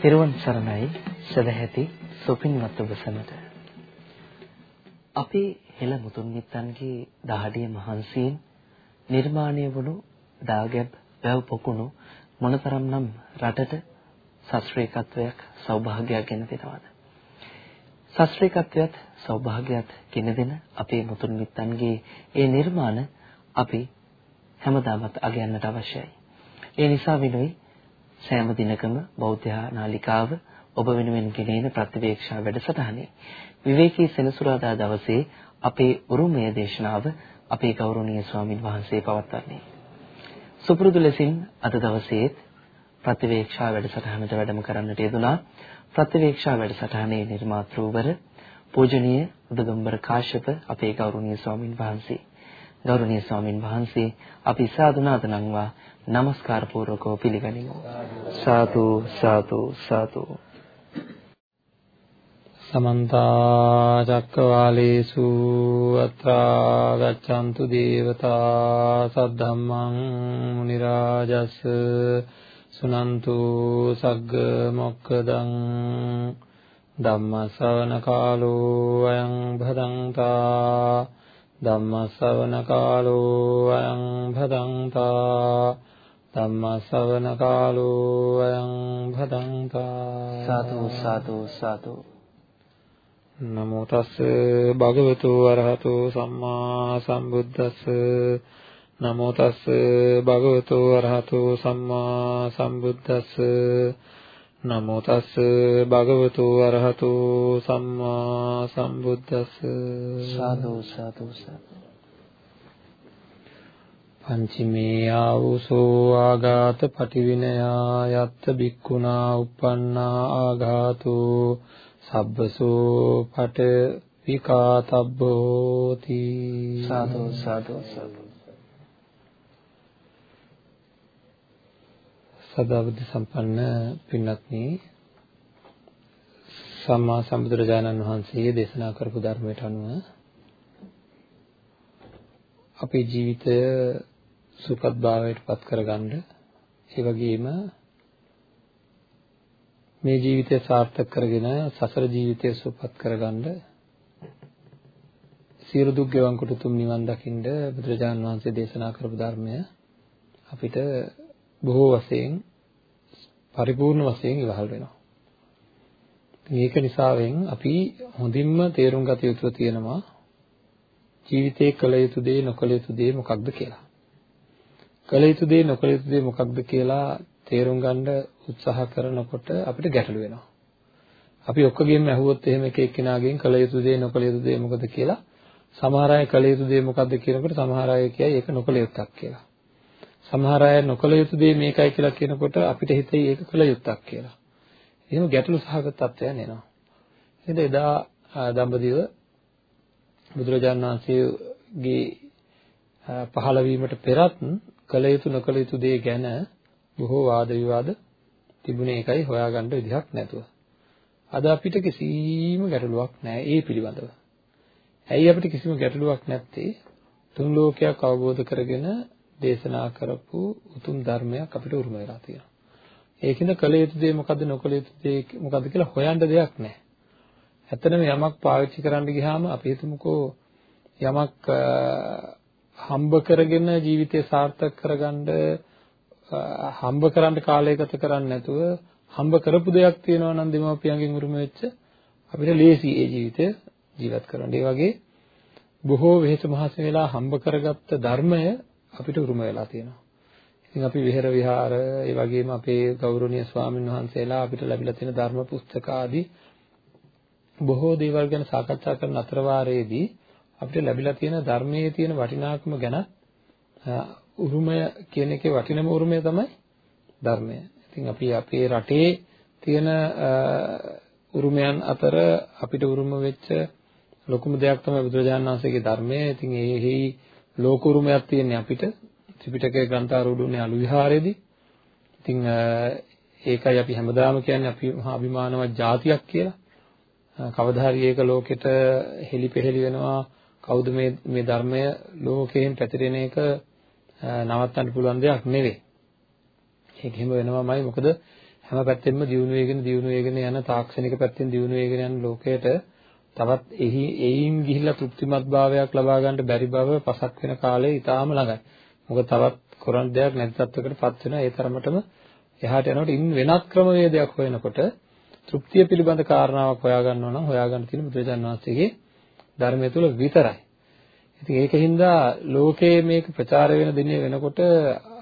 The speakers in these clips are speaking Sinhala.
තෙරුවන් සරණයි සදැහැති සොපින්වත් ඔබ සැමට. අපේ හෙළ මුතුන් මිත්තන්ගේ දහඩිය මහන්සියෙන් නිර්මාණය වුණු දාගැබ් වැව් පොකුණු මොනතරම්නම් රටට ශාස්ත්‍රීයත්වයක් සෞභාග්‍යයක් ගෙන දෙනවද? ශාස්ත්‍රීයත්වයට සෞභාග්‍යයක් ගෙන දෙන අපේ මුතුන් මිත්තන්ගේ ඒ නිර්මාණ අපි හැමදාමත් අගයන්නට අවශ්‍යයි. ඒ නිසා විනුයි සෑම දිනකම බෞද්ධ නාලිකාව ඔබ වෙනුවෙන් ගෙනෙන ප්‍රතිවේක්ෂා වැඩසටහනේ විවේකී සෙනසුරාදා දවසේ අපේ උරුමය දේශනාව අපේ ගෞරවනීය ස්වාමින් වහන්සේ පවත්වන්නේ. සුපුරුදු ලෙසින් අද දවසේ ප්‍රතිවේක්ෂා වැඩසටහනට වැඩම කරන්නට යෙදුනා ප්‍රතිවේක්ෂා වැඩසටහනේ නිර්මාතෘවර පූජනීය උදගම්බර කාශ්‍යප අපේ ගෞරවනීය ස්වාමින් වහන්සේ. ගෞරවනීය ස්වාමින් වහන්සේ අපි සාදුනාද නම්වා নমස්කාර පූර්වකව පිළිගනිමු. සාදු සාදු සාදු. සමන්ත චක්කවාලේසු අත්‍රා ගච්ඡන්තු දේවතා සද්ධම්මං මුනි රාජස් සුනන්තු සග්ග මොක්කදං ධම්ම ශ්‍රවණ කාලෝ අයං භදංතා ධම්ම ශ්‍රවණ කාලෝ අයං භදංතා ධම්ම ශ්‍රවණ කාලෝ අයං භදංතා සාදු සාදු සාදු නමෝ තස් භගවතු වරහතු සම්මා සම්බුද්දස්ස නමෝ තස් භගවතු වරහතු සම්මා සම්බුද්දස්ස නමෝ තස් භගවතු අරහතු සම්මා සම්බුද්දස්ස සාදු සාදු සාදු පංචමේ ආවුසෝ ආඝාත පටිවිනයා යත්ත බික්කුණා uppannā ආඝාතු සබ්බසෝ පට විකාතබ්බෝති සාදු සාදු සාදු. සදාබුද්ධ සම්පන්න පින්වත්නි සම්මා සම්බුදුරජාණන් වහන්සේ දේශනා කරපු ධර්මයට අනුව අපේ ජීවිතය සුපත් භාවයට පත් කරගන්න ඒ වගේම මේ ජීවිතය සාර්ථක කරගෙන සසර ජීවිතය සුපත් කරගන්න සියලු දුක් ගෙවන් කොට තුම් නිවන් දකින්න බුදුරජාණන් වහන්සේ දේශනා කරපු ධර්මය අපිට බොහෝ වශයෙන් පරිපූර්ණ වශයෙන් ඉවහල් වෙනවා. මේක නිසාවෙන් අපි හොඳින්ම තේරුම් ගත යුතු තියෙනවා ජීවිතේ කළ යුතු දේ නොකළ යුතු දේ මොකක්ද කියලා. කළ යුතු දේ නොකළ යුතු දේ මොකක්ද කියලා තේරුම් ගන්න උත්සාහ කරනකොට අපිට ගැටලු වෙනවා. අපි ඔක්කොගෙම ඇහුවොත් එහෙම එක එක්කෙනාගෙන් කළ යුතු දේ නොකළ යුතු දේ මොකද කියලා සමහර අය කළ යුතු දේ මොකක්ද කියනකොට සමහර අය කියයි ඒක නොකළ යුත්තක් කියලා. සමහර අය නොකළ යුතු දේ මේකයි කියලා කියනකොට අපිට හිතෙයි ඒක කළ යුත්තක් කියලා. එහෙම ගැටලු සහගත තත්ත්වයන් එනවා. එහෙනම් එදා දඹදිව බුදුරජාණන් වහන්සේගේ පහළ වීමට පෙරත් කළ යුතු නොකළ යුතු දේ ගැන බොහෝ වාද විවාද තිබුණේ ඒකයි හොයාගන්න විදිහක් නැතුව. අද අපිට කිසිම ගැටලුවක් නැහැ ඒ පිළිබඳව. ඇයි අපිට කිසිම ගැටලුවක් නැත්තේ? තුන් ලෝකයක් අවබෝධ කරගෙන දේශනා කරපු උතුම් ධර්මයක් අපිට උරුම වෙලා තියෙනවා. ඒකින්ද කළ යුතු දේ මොකද්ද නොකළ යුතු දේ මොකද්ද කියලා හොයන්න දෙයක් නැහැ. ඇත්තටම යමක් පාවිච්චි කරන්න ගියාම අපි හිතමුකෝ යමක් හම්බ කරගෙන ජීවිතය සාර්ථක කරගන්න හම්බ කරන්න කාලය ගත කරන්නේ නැතුව හම්බ කරපු දෙයක් තියෙනවා නම් දෙමාපියන්ගෙන් උරුම වෙච්ච අපිට ලේසි ඒ ජීවිතය ජීවත් කරන්න. ඒ වගේ බොහෝ වෙහෙස මහස වෙලා හම්බ කරගත්ත ධර්මය අපිට උරුම වෙලා තියෙනවා. ඉතින් අපි විහෙර විහාර ඒ වගේම අපේ ගෞරවනීය ස්වාමින් වහන්සේලා අපිට ලැබිලා තියෙන ධර්ම පුස්තක ආදී බොහෝ දේවල් ගැන සාකච්ඡා කරන අතර වාරයේදී අපිට ලැබිලා තියෙන ධර්මයේ තියෙන වටිනාකම ගැන උරුමය කියන එකේ වටිනම උරුමය තමයි ධර්මය. ඉතින් අපි අපේ රටේ තියෙන උරුමයන් අතර අපිට උරුම වෙච්ච ලොකුම දෙයක් තමයි බුදුරජාණන් වහන්සේගේ ධර්මය. ඉතින් ඒෙහි ලෝක උරුමයක් තියෙන්නේ අපිට ත්‍රිපිටකයේ ග්‍රන්ථාරූඪුනේ අලු විහාරයේදී. ඉතින් ඒකයි අපි හැමදාම කියන්නේ අපි මහා අභිමානවත් ජාතියක් කියලා. කවදා හරි ඒක ලෝකෙට හෙලිපෙහෙලි වෙනවා කවුද මේ මේ ධර්මය ලෝකයෙන් පැතිරෙන එක නවත්තන්න පුළුවන් දෙයක් නෙවෙයි. ඒක හිම වෙනවමයි මොකද හැම පැත්තෙම දියුණු වෙගෙන දියුණු වෙගෙන යන තාක්ෂණික පැත්තෙන් දියුණු වෙගෙන යන ලෝකයට තවත් එහි එයින් ගිහිල්ලා තෘප්තිමත් භාවයක් ලබා ගන්න බැරි බව පසක් වෙන කාලේ ඊටාම ළඟයි. මොකද තවත් කරන්න දෙයක් නැති තත්වයකටපත් වෙනවා. ඒ තරමටම එහාට යනකොට ඉන් වෙනත් ක්‍රමවේදයක් හොයනකොට තෘප්තිය පිළිබඳ කාරණාවක් හොයාගන්නවා නම් හොයාගන්න තියෙන බුදුරජාණන් වහන්සේගේ ධර්මය තුල විතරයි. ඉතින් ඒකින්ද ලෝකයේ මේක ප්‍රචාර වෙන දිනේ වෙනකොට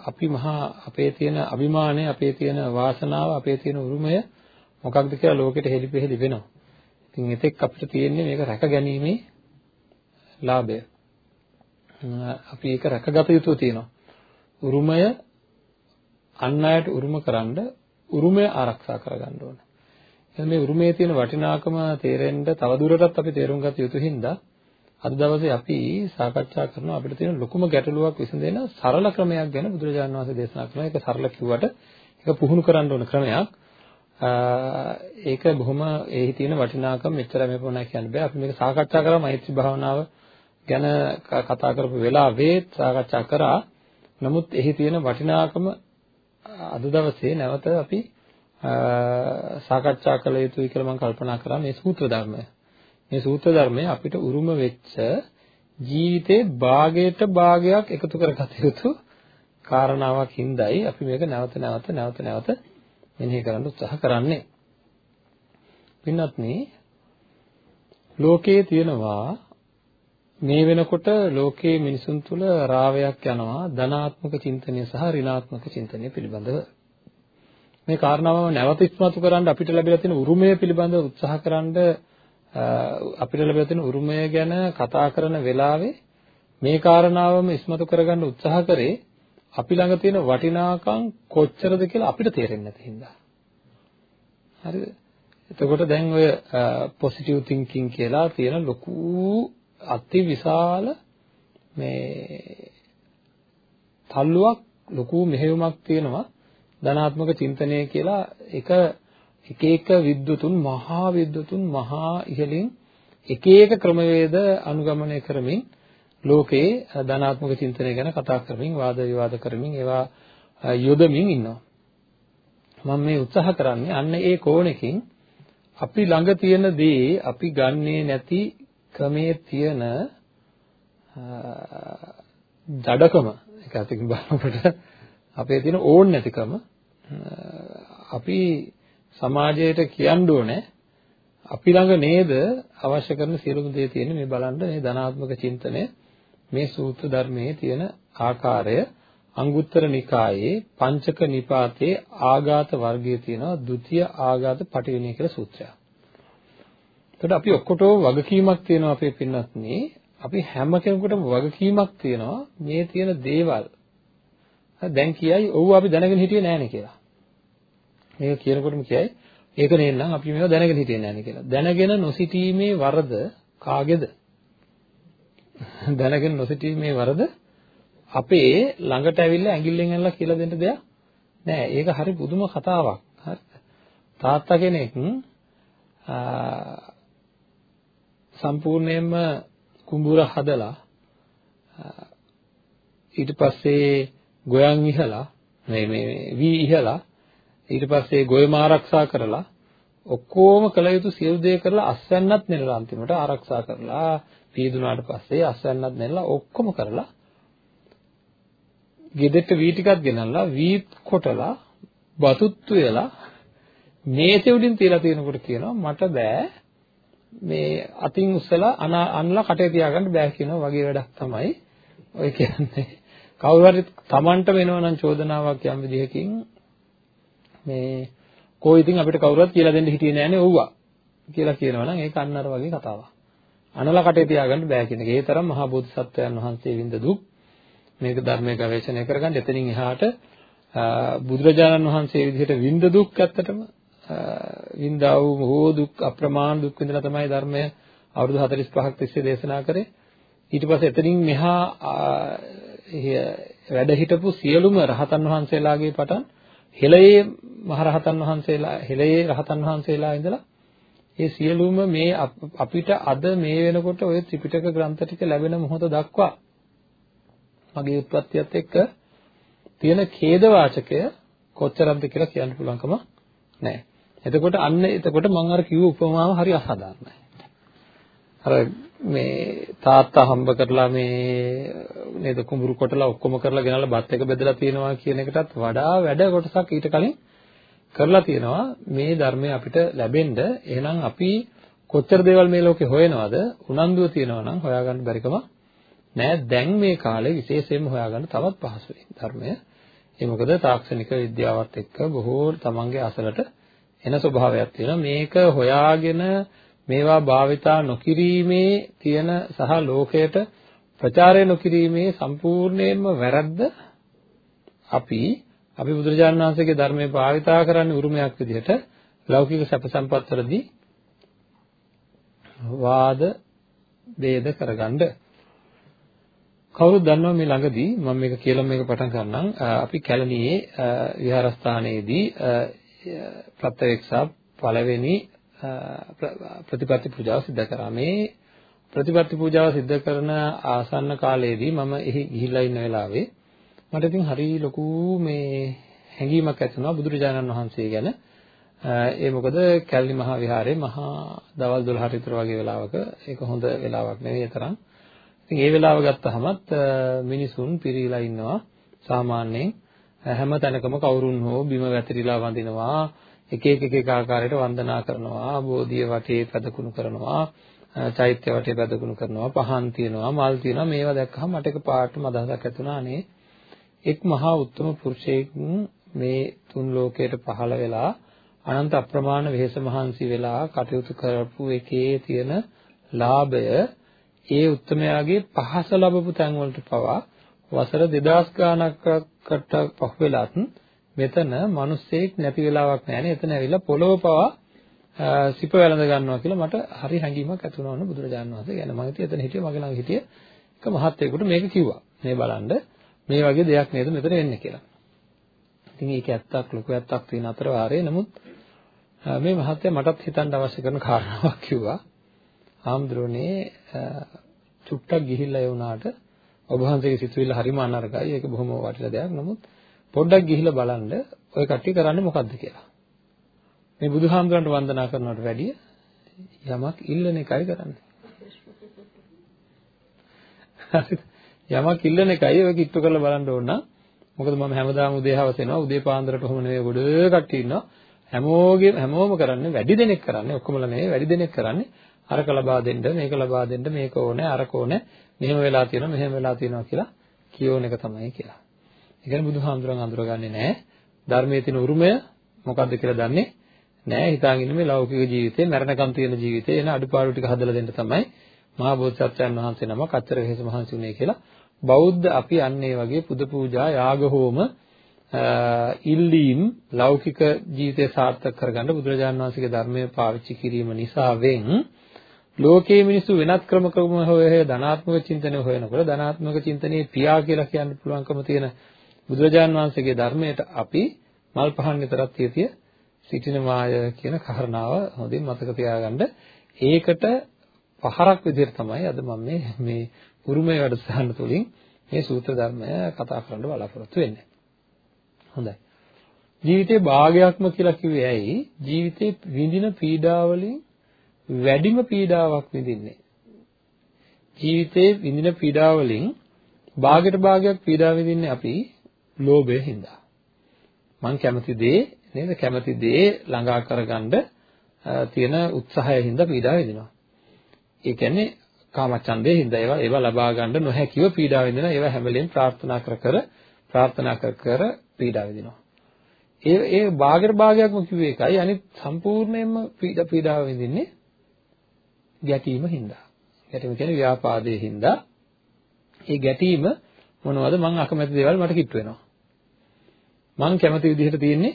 අපි මහා අපේ තියෙන අභිමානය, අපේ තියෙන වාසනාව, අපේ තියෙන උරුමය මොකක්ද කියලා ලෝකෙට හෙළිපෙහෙළි වෙනවා. ඉතින් එතෙක් අපිට තියෙන්නේ මේක රැකගැනීමේ ලාභය. අපි ඒක රැකගත යුතු තියෙනවා. උරුමය අන් අයට උරුමකරනද උරුමය ආරක්ෂා කරගන්න ඕන. එහෙනම් මේ උරුමයේ තියෙන වටිනාකම තේරෙන්න තවදුරටත් අපි තේරුම් ගත යුතු හින්දා අද දවසේ අපි සාකච්ඡා කරන අපිට තියෙන ලොකුම ගැටලුවක් විසඳෙන සරල ක්‍රමයක් ගැන බුදුරජාණන් වහන්සේ දේශනා කරනවා. ඒක සරල කිව්වට ඒක පුහුණු කරන්න ඕන ක්‍රමයක්. ඒක බොහොම ඒහි තියෙන වටිනාකම මෙච්චර මේ පොණා කියන්න බෑ. අපි මේක සාකච්ඡා කරා මෛත්‍රී භාවනාව ගැන කතා කරපු වෙලාවේ සාකච්ඡා කරා. නමුත් එහි තියෙන වටිනාකම අද දවසේ නැවත අපි සාකච්ඡා කළ යුතුයි කියලා මම කල්පනා කරා මේ සූත්‍ර ධර්මය. මේ සූත්‍ර ධර්මය අපිට උරුම වෙච්ච ජීවිතේ භාගයට භාගයක් එකතු කරගත යුතු කාරණාවක් හින්දායි අපි මේක නැවත නැවත නැවත නැවත මෙනෙහි කරන්න උත්සාහ කරන්නේ. පින්වත්නි ලෝකයේ තියෙනවා මේ වෙනකොට ලෝකයේ මිනිසුන් තුල රාවයක් යනවා ධනාත්මක චින්තනය සහ ඍණාත්මක චින්තනය පිළිබඳව. මේ කාරණාව නැවත ඉස්මතු කරන්න අපිට ලැබිලා තියෙන උරුමය පිළිබඳව උත්සාහ කරන්න අපිට ලැබිලා තියෙන උරුමය ගැන කතා කරන වෙලාවේ මේ කාරණාවම ඉස්මතු කරගන්න උත්සාහ කරේ අපි ළඟ තියෙන වටිනාකම් කොච්චරද කියලා අපිට තේරෙන්නේ නැති හින්දා. හරිද? එතකොට දැන් ඔය පොසිටිව් තින්කින් කියලා තියෙන ලොකු අති විශාල මේ තල්ලුවක් ලොකු මෙහෙයුමක් තියෙනවා ධනාත්මක චින්තනය කියලා එක එක එක විද්වතුන් මහා විද්වතුන් මහා ඉහළින් එක එක ක්‍රමවේද අනුගමනය කරමින් ලෝකේ ධනාත්මක චින්තනය ගැන කතා කරමින් වාද විවාද කරමින් ඒවා යොදමින් ඉන්නවා. මම මේ උත්සාහ කරන්නේ අන්න ඒ කෝණකින් අපි ළඟ තියෙන දේ අපි ගන්නේ නැති ක්‍රමයේ තියෙන ජඩකම එක අතකින් බලනකොට අපේ තියෙන ඕන් නැතිකම අපි සමාජයට කියන්න ඕනේ අපි ළඟ නේද අවශ්‍ය කරන සියලුම දේ තියෙන්නේ මේ බලන්න මේ ධනාත්මක චින්තනය මේ සූත්‍ර ධර්මයේ තියෙන ආකාරය අංගුත්තර නිකායේ පංචක නිපාතේ ආඝාත වර්ගයේ තියෙනවා ဒုတိ ය ආඝාත පටිවිණය කියලා සූත්‍රයක්. එතකොට අපි ඔක්කොටම වගකීමක් තියෙනවා අපේ පින්නත්නි. අපි හැම කෙනෙකුටම වගකීමක් තියෙනවා මේ තියෙන දේවල් දැන් කියයි ඔව් අපි දැනගෙන හිටියේ නෑනේ කියලා. මේක කියනකොටම කියයි ඒක නේනම් අපි මේව දැනගෙන හිටියේ නෑනේ කියලා. දැනගෙන නොසිටීමේ වරද කාගේද? දැනගෙන නොසිටීමේ වරද අපේ ළඟට ඇවිල්ලා ඇඟිල්ලෙන් ඇනලා කියලා දෙන්න දෙයක් නෑ. ඒක හරි පුදුම කතාවක්. හරිද? තාත්තා කෙනෙක් සම්පූර්ණයෙන්ම කුඹුර හදලා ඊට පස්සේ ගොයන් ඉහලා මේ මේ වී ඉහලා ඊට පස්සේ ගොයම ආරක්ෂා කරලා ඔක්කොම කළ යුතු සියලු දේ කරලා අස්වැන්නත් නෙලලා අන්තිමට ආරක්ෂා කරලා පීදුනාට පස්සේ අස්වැන්නත් නෙලලා ඔක්කොම කරලා ගෙදරට වී ටිකක් ගෙනල්ලා වී කොටලා බතුත් වෙලා මේසෙ උඩින් තියලා තියෙනකොට කියනවා මට බෑ මේ අතින් උස්සලා අනලා කටේ තියාගන්න බෑ කියනවා වගේ වැඩක් තමයි ඔය කියන්නේ. කවුරු හරි Tamanට වෙනවා නම් චෝදනාවක් යම් විදිහකින් මේ කෝ ඉතින් අපිට කවුරුවත් කියලා දෙන්න හිටියේ නෑනේ ඔව්වා කියලා කියනවා නම් ඒක අන්න අර වගේ කතාවක්. අනල කටේ තියාගන්න බෑ කියන එක. ඒ තරම් මහා බෝධිසත්වයන් වහන්සේ විඳ දුක් මේක ධර්මයේ ගවේෂණය කරගන්න එතනින් එහාට බුදුරජාණන් වහන්සේ විදිහට විඳ දුක් ඇත්තටම විඳා වූ බොහෝ දුක් අප්‍රමාණ දුක් විඳලා තමයි ධර්මය අවුරුදු 45ක් තිස්සේ දේශනා කරේ. ඊට පස්සේ එතනින් මෙහා වැඩ හිටපු සියලුම රහතන් වහන්සේලාගේ පටන් හෙළයේ මහරහතන් වහන්සේලා හෙළයේ රහතන් වහන්සේලා ඉඳලා ඒ සියලුම මේ අපිට අද මේ වෙනකොට ওই ත්‍රිපිටක ග්‍රන්ථ ටික ලැබෙන මොහොත දක්වා මගේ උත්පත්තියත් එක්ක තියෙන ඛේද වාචකය කොච්චරක්ද කියලා කියන්න පුළුවන්කම නෑ. එතකොට අන්න එතකොට මම අර කිව්ව උපමාව හරි අසාධාරණයි. අර මේ තාත්තා හම්බ කරලා මේ නේද කුඹුරු කොටලා ඔක්කොම කරලා ගෙනල්ලා බත් එක බෙදලා තියෙනවා කියන එකටත් වඩා වැඩ කොටසක් ඊට කලින් කරලා තියෙනවා. මේ ධර්මය අපිට ලැබෙන්න. එහෙනම් අපි කොච්චර දේවල් මේ ලෝකේ හොයනවද? උනන්දුව තියෙනවා නම් හොයාගන්න බැරිකම නෑ. දැන් මේ කාලේ විශේෂයෙන්ම හොයාගන්න තවත් පහසුයි ධර්මය. ඒ මොකද තාක්ෂණික විද්‍යාවත් එක්ක බොහෝ තමන්ගේ අසලට එන ස්වභාවයක් තියෙනවා. මේක හොයාගෙන මේවා භාවිතා නොකිරීමේ තියෙන සහ ලෝකයට ප්‍රචාරය නොකිරීමේ සම්පූර්ණයෙන්ම වැරද්ද අපි අපි බුදුරජාණන් වහන්සේගේ ධර්මයේ භාවිතා කරන්න උරුමයක් විදිහට ලෞකික සැප සම්පත් වලදී වාද ભેද කරගන්න. කවුරුද දන්නව මේ ළඟදී මම මේක කියලා මේක පටන් ගන්නම්. අපි කැලණියේ විහාරස්ථානයේදී ප්‍රත්‍යක්ෂ පළවෙනි ප්‍රතිපත්ති පූජාව සිදු කරා. මේ ප්‍රතිපත්ති පූජාව සිදු කරන ආසන්න කාලයේදී මම එහි ගිහිල්ලා ඉන්න වෙලාවේ මට ඉතින් හරි ලොකු මේ හැඟීමක් ඇති වුණා බුදුරජාණන් වහන්සේ ගැන. ඒ මොකද කැලණි මහා විහාරයේ මහා දවල් 12ට විතර වගේ වෙලාවක ඒක හොඳ වෙලාවක් නෙවෙයි ඒ තරම්. ඉතින් ඒ වෙලාව ගත්තහමත් මිනිසුන් පිරීලා ඉන්නවා සාමාන්‍යයෙන්. හැම තැනකම කවුරුන් හෝ බිම වැතිරිලා වඳිනවා. එක එක එක එක ආකාරයට වන්දනා කරනවා බෝධිය වටේ පැදකුණු කරනවා චෛත්‍ය වටේ පැදකුණු කරනවා පහන් තියනවා මල් තියනවා මේවා දැක්කහම මට එක පාටම අදහසක් ඇති වුණා අනේ එක් මහා උත්තම පුරුෂයෙක් මේ තුන් ලෝකයට පහළ වෙලා අනන්ත අප්‍රමාණ වෙහෙස මහන්සි වෙලා කටයුතු කරපු එකේ තියෙන ලාභය ඒ උත්තමයාගේ පහස ලැබපු තැන් වලට පවා වසර 2000 ගානකට පහුවෙලත් මෙතන මිනිස්සෙක් නැති වෙලාවක් නැහැනේ. එතන ඇවිල්ලා පොළොව පවා සිප වැළඳ ගන්නවා කියලා මට හරි හැඟීමක් ඇති වුණා වුණ බුදුරජාණන් වහන්සේ ගැන. මම හිතුවේ එතන හිටිය මගේ ළඟ හිටිය එක මහත්තයෙකුට මේක කිව්වා. මේ බලන්න මේ වගේ දෙයක් නේද මෙතන වෙන්නේ කියලා. ඉතින් ඒක ඇත්තක් ලොකු ඇත්තක් තියෙන අතර වාරේ නමුත් මේ මහත්තයා මටත් හිතන්න අවශ්‍ය කරන කාරණාවක් කිව්වා. ආම්ද්‍රෝනේ චුට්ටක් ගිහිල්ලා ඒ වුණාට ඔබ වහන්සේගේ සිතුවිල්ල හරිම අනර්ගයි. ඒක බොහොම වටිනා දෙයක්. නමුත් පොඩ්ඩක් ගිහිල්ලා බලන්න ඔය කට්ටිය කරන්නේ මොකද්ද කියලා. මේ බුදුහාමුදුරන්ට වන්දනා කරනවට වැඩිය යමක් ඉල්ලන එකයි කරන්නේ. යමක් ඉල්ලන එකයි ඔය කිට්ටු කරලා බලන්න ඕන නම් මොකද මම හැමදාම උදේ හවස එනවා උදේ පාන්දරට කොහොම නෙවෙයි ගොඩ කට්ටිය ඉන්නවා හැමෝගෙම හැමෝම කරන්නේ වැඩි දෙනෙක් කරන්නේ ඔක්කොමලා නෙවෙයි වැඩි දෙනෙක් කරන්නේ අරක ලබා දෙන්න මේක ලබා දෙන්න මේක ඕනේ අරක ඕනේ මෙහෙම වෙලා තියෙනවා මෙහෙම වෙලා තියෙනවා කියලා කියෝන එක තමයි කියලා. ඒ කියන්නේ බුදුහාමුදුරන් අඳුරගන්නේ නැහැ. ධර්මයේ තියෙන උරුමය මොකද්ද කියලා දන්නේ නැහැ. හිතාගෙන ඉන්නේ මේ ලෞකික ජීවිතේ මරණකම් තියෙන ජීවිතේ එන අඩුපාඩු ටික හදලා දෙන්න තමයි මහා බෝධිසත්වයන් වහන්සේ නමක් අච්චර වෙහෙස මහන්සි උනේ කියලා. බෞද්ධ අපි අන්නේ වගේ පුද පූජා යාග හෝම ඉල්ලීම් ලෞකික ජීවිතය සාර්ථක කරගන්න බුදුරජාණන් වහන්සේගේ ධර්මය පාවිච්චි කිරීම නිසාවෙන් ලෝකයේ මිනිස්සු වෙනත් ක්‍රම ක්‍රම හොය ධනාත්මක චින්තනය හොයනකොට ධනාත්මක චින්තනයේ පියා කියලා කියන්න පුළුවන්කම තියෙන බුදුරජාන් වහන්සේගේ ධර්මයට අපි මල් පහන් විතරක් තියතිය සිටිනවාය කියන කාරණාව හොඳින් මතක තියාගන්න. ඒකට පහරක් විදිහට තමයි අද මම මේ මේ උරුමයේ වැඩසටහන තුලින් මේ සූත්‍ර ධර්මය කතා කරන්න බලාපොරොත්තු වෙන්නේ. හොඳයි. ජීවිතේ භාගයක්ම කියලා කිව්වේ ඇයි? ජීවිතේ විඳින පීඩාවලින් වැඩිම පීඩාවක් විඳින්නේ. ජීවිතේ විඳින පීඩාවලින් භාගයට භාගයක් පීඩාව විඳින්නේ අපි ලෝභය හින්දා. මං කැමති දේ නේද කැමති දේ ළඟා කරගන්න තියෙන උත්සාහය හින්දා පීඩාව විඳිනවා. ඒ කියන්නේ කාමච්ඡන්දේ හින්දා ඒවා ඒවා ලබා ගන්න නොහැකිව පීඩාව විඳිනවා. ඒවා හැම වෙලෙම ප්‍රාර්ථනා කර කර ප්‍රාර්ථනා කර කර පීඩාව විඳිනවා. ඒ ඒ භාගයට භාගයක්ම කිව්වේ එකයි අනිත් සම්පූර්ණයෙන්ම පීඩාව විඳින්නේ ගැටීම හින්දා. ගැටීම කියන්නේ ව්‍යාපාදයේ හින්දා. ඒ ගැටීම මොනවද? මං අකමැති දේවල් මට කිට්ටු වෙනවා. මං කැමති විදිහට තියෙන්නේ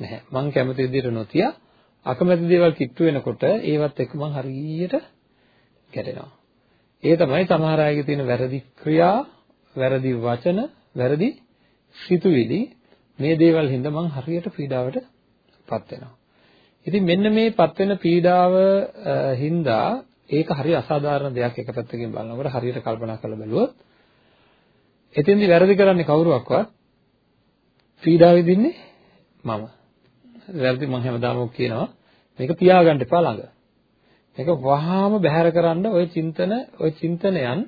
නැහැ. මං කැමති විදිහට නොතිය අකමැති දේවල් කිට්ටු වෙනකොට ඒවත් එක්ක මං හරියට ගැටෙනවා. ඒ තමයි සමහර අයගේ තියෙන වැරදි ක්‍රියා, වැරදි වචන, වැරදි සිතුවිලි මේ දේවල් හින්දා මං හරියට පීඩාවටපත් වෙනවා. ඉතින් මෙන්න මේ පත් වෙන පීඩාව හින්දා ඒක හරි අසාධාරණ දෙයක් එක පැත්තකින් බලනකොට හරියට කල්පනා කරලා බැලුවොත් එතෙන්දි වැරදි කරන්නේ කවුරුවක්වත් පීඩාව විඳින්නේ මම. වැරදි මම හැමදාම කියනවා මේක පියාගන්න එපා ළඟ. මේක වහාම බැහැර කරන්න ওই චින්තන ওই චින්තනයන්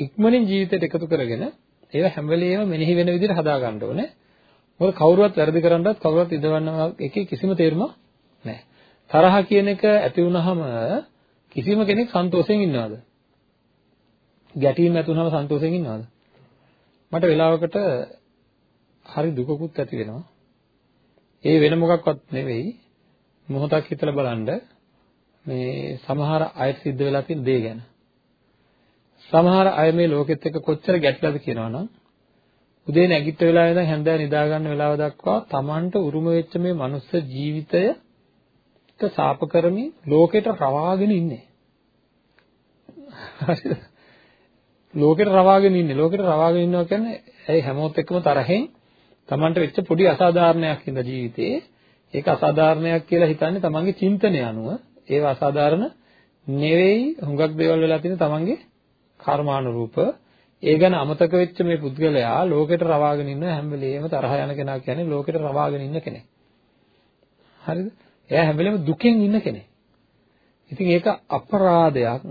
ඉක්මනින් ජීවිතයට එකතු කරගෙන ඒව හැම වෙලෙම මෙනෙහි වෙන විදිහට හදා ගන්න ඕනේ. මොකද කවුරුවත් වැරදි කරන්නවත් කවුරුවත් ඉදවන්නවා එකේ කිසිම තේරුමක් නැහැ. තරහ කියන එක ඇති වුනහම කිසිම කෙනෙක් සන්තෝෂයෙන් ඉන්නවද? ගැටීම් ඇති වුනහම සන්තෝෂයෙන් ඉන්නවද? මට වෙලාවකට හරි දුකකුත් ඇති වෙනවා. ඒ වෙන මොකක්වත් නෙවෙයි. මොහොතක් හිතලා බලන්න මේ සමහර අයට සිද්ධ වෙලා තියෙන දේ ගැන. සමහර අය මේ ලෝකෙත් එක්ක කොච්චර ගැටලාද කියනවනම් උදේ නැගිට වෙලාවේ ඉඳන් හැන්දෑ නිදා ගන්න වෙලාව දක්වා Tamanට උරුම වෙච්ච මේ මනුස්ස ජීවිතය සාප කරමින් ලෝකෙට රවාගෙන ඉන්නේ. හරිද? ලෝකෙට රවාගෙන ඉන්නේ. ලෝකෙට රවාගෙන ඉන්නවා කියන්නේ ඇයි හැමෝත් එක්කම තරහෙන් Tamanට වෙච්ච පොඩි අසාධාරණයක් ඉඳ ජීවිතේ ඒක අසාධාරණයක් කියලා හිතන්නේ Tamanගේ චින්තනය අනුව ඒව අසාධාරණ නෙවෙයි හුඟක් දේවල් වෙලා තියෙන Tamanගේ කර්මානුරූප ඒ ගැන අමතක වෙච්ච මේ පුද්ගලයා ලෝකෙට රවාගෙන ඉන්න හැම වෙලෙම තරහ යන කෙනා කියන්නේ ලෝකෙට රවාගෙන ඉන්න කෙනෙක්. හරිද? එයා හැම වෙලෙම දුකෙන් ඉන්න කෙනෙක්. ඉතින් ඒක අපරාධයක්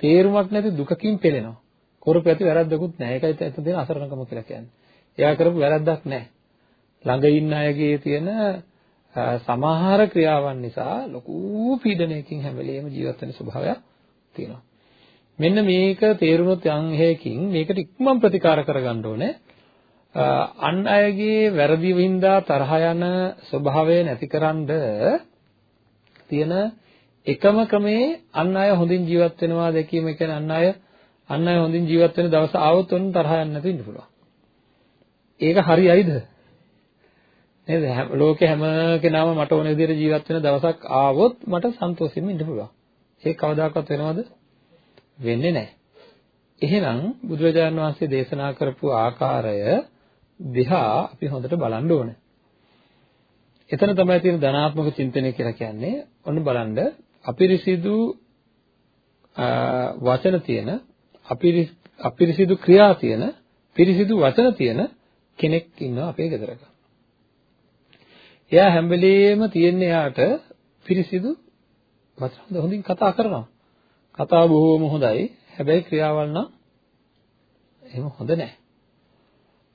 තේරුමක් නැති දුකකින් පෙළෙනවා. කරපු ඇති වැරද්දකුත් නැහැ. ඒකයි එතන තියෙන අසරණකම කියලා කියන්නේ. එයා කරපු වැරද්දක් නැහැ. ළඟ ඉන්න අයගේ තියෙන සමහර ක්‍රියාවන් නිසා ලොකු පීඩනයකින් හැම වෙලෙම ජීවත් වෙන ස්වභාවයක් තියෙනවා. මෙන්න මේක තේරුනොත් යම් හේකින් මේකට ඉක්මන් ප්‍රතිකාර කරගන්න ඕනේ. අන් අයගේ වැරදි වින්දා තරහ යන ස්වභාවය නැතිකරන්න තියෙන එකම ක්‍රමේ අන් අය හොඳින් ජීවත් වෙනවා දැකීම කියන්නේ අන් අය අන් අය හොඳින් ජීවත් වෙන දවස ආවොත් ඔන්න තරහ යන්නේ නැතුව ඉන්න පුළුවන්. ඒක හරියයිද? නේද? ලෝකේ හැම කෙනාම මට ඕන විදිහට ජීවත් වෙන දවසක් ආවොත් මට සන්තෝෂෙන් ඉන්න පුළුවන්. ඒක කවදාකවත් වෙනවද? වෙන්නේ නැහැ. එහෙනම් බුදුරජාණන් වහන්සේ දේශනා කරපු ආකාරය දිහා අපි හොඳට බලන්න ඕනේ. එතන තමයි තියෙන ධනාත්මක චින්තනය කියලා කියන්නේ. ඔන්න බලන්න අපිරිසිදු වචන තියෙන අපිරිසිදු ක්‍රියා තියෙන පිරිසිදු වචන තියෙන කෙනෙක් ඉන්නවා අපේ ගෙදරක. එයා හැම වෙලෙම තියෙන්නේ එයාට පිරිසිදු වචන හොඳින් කතා කරනවා. කතාව බොහොම හොඳයි. හැබැයි ක්‍රියාවල් නම් එහෙම හොඳ නැහැ.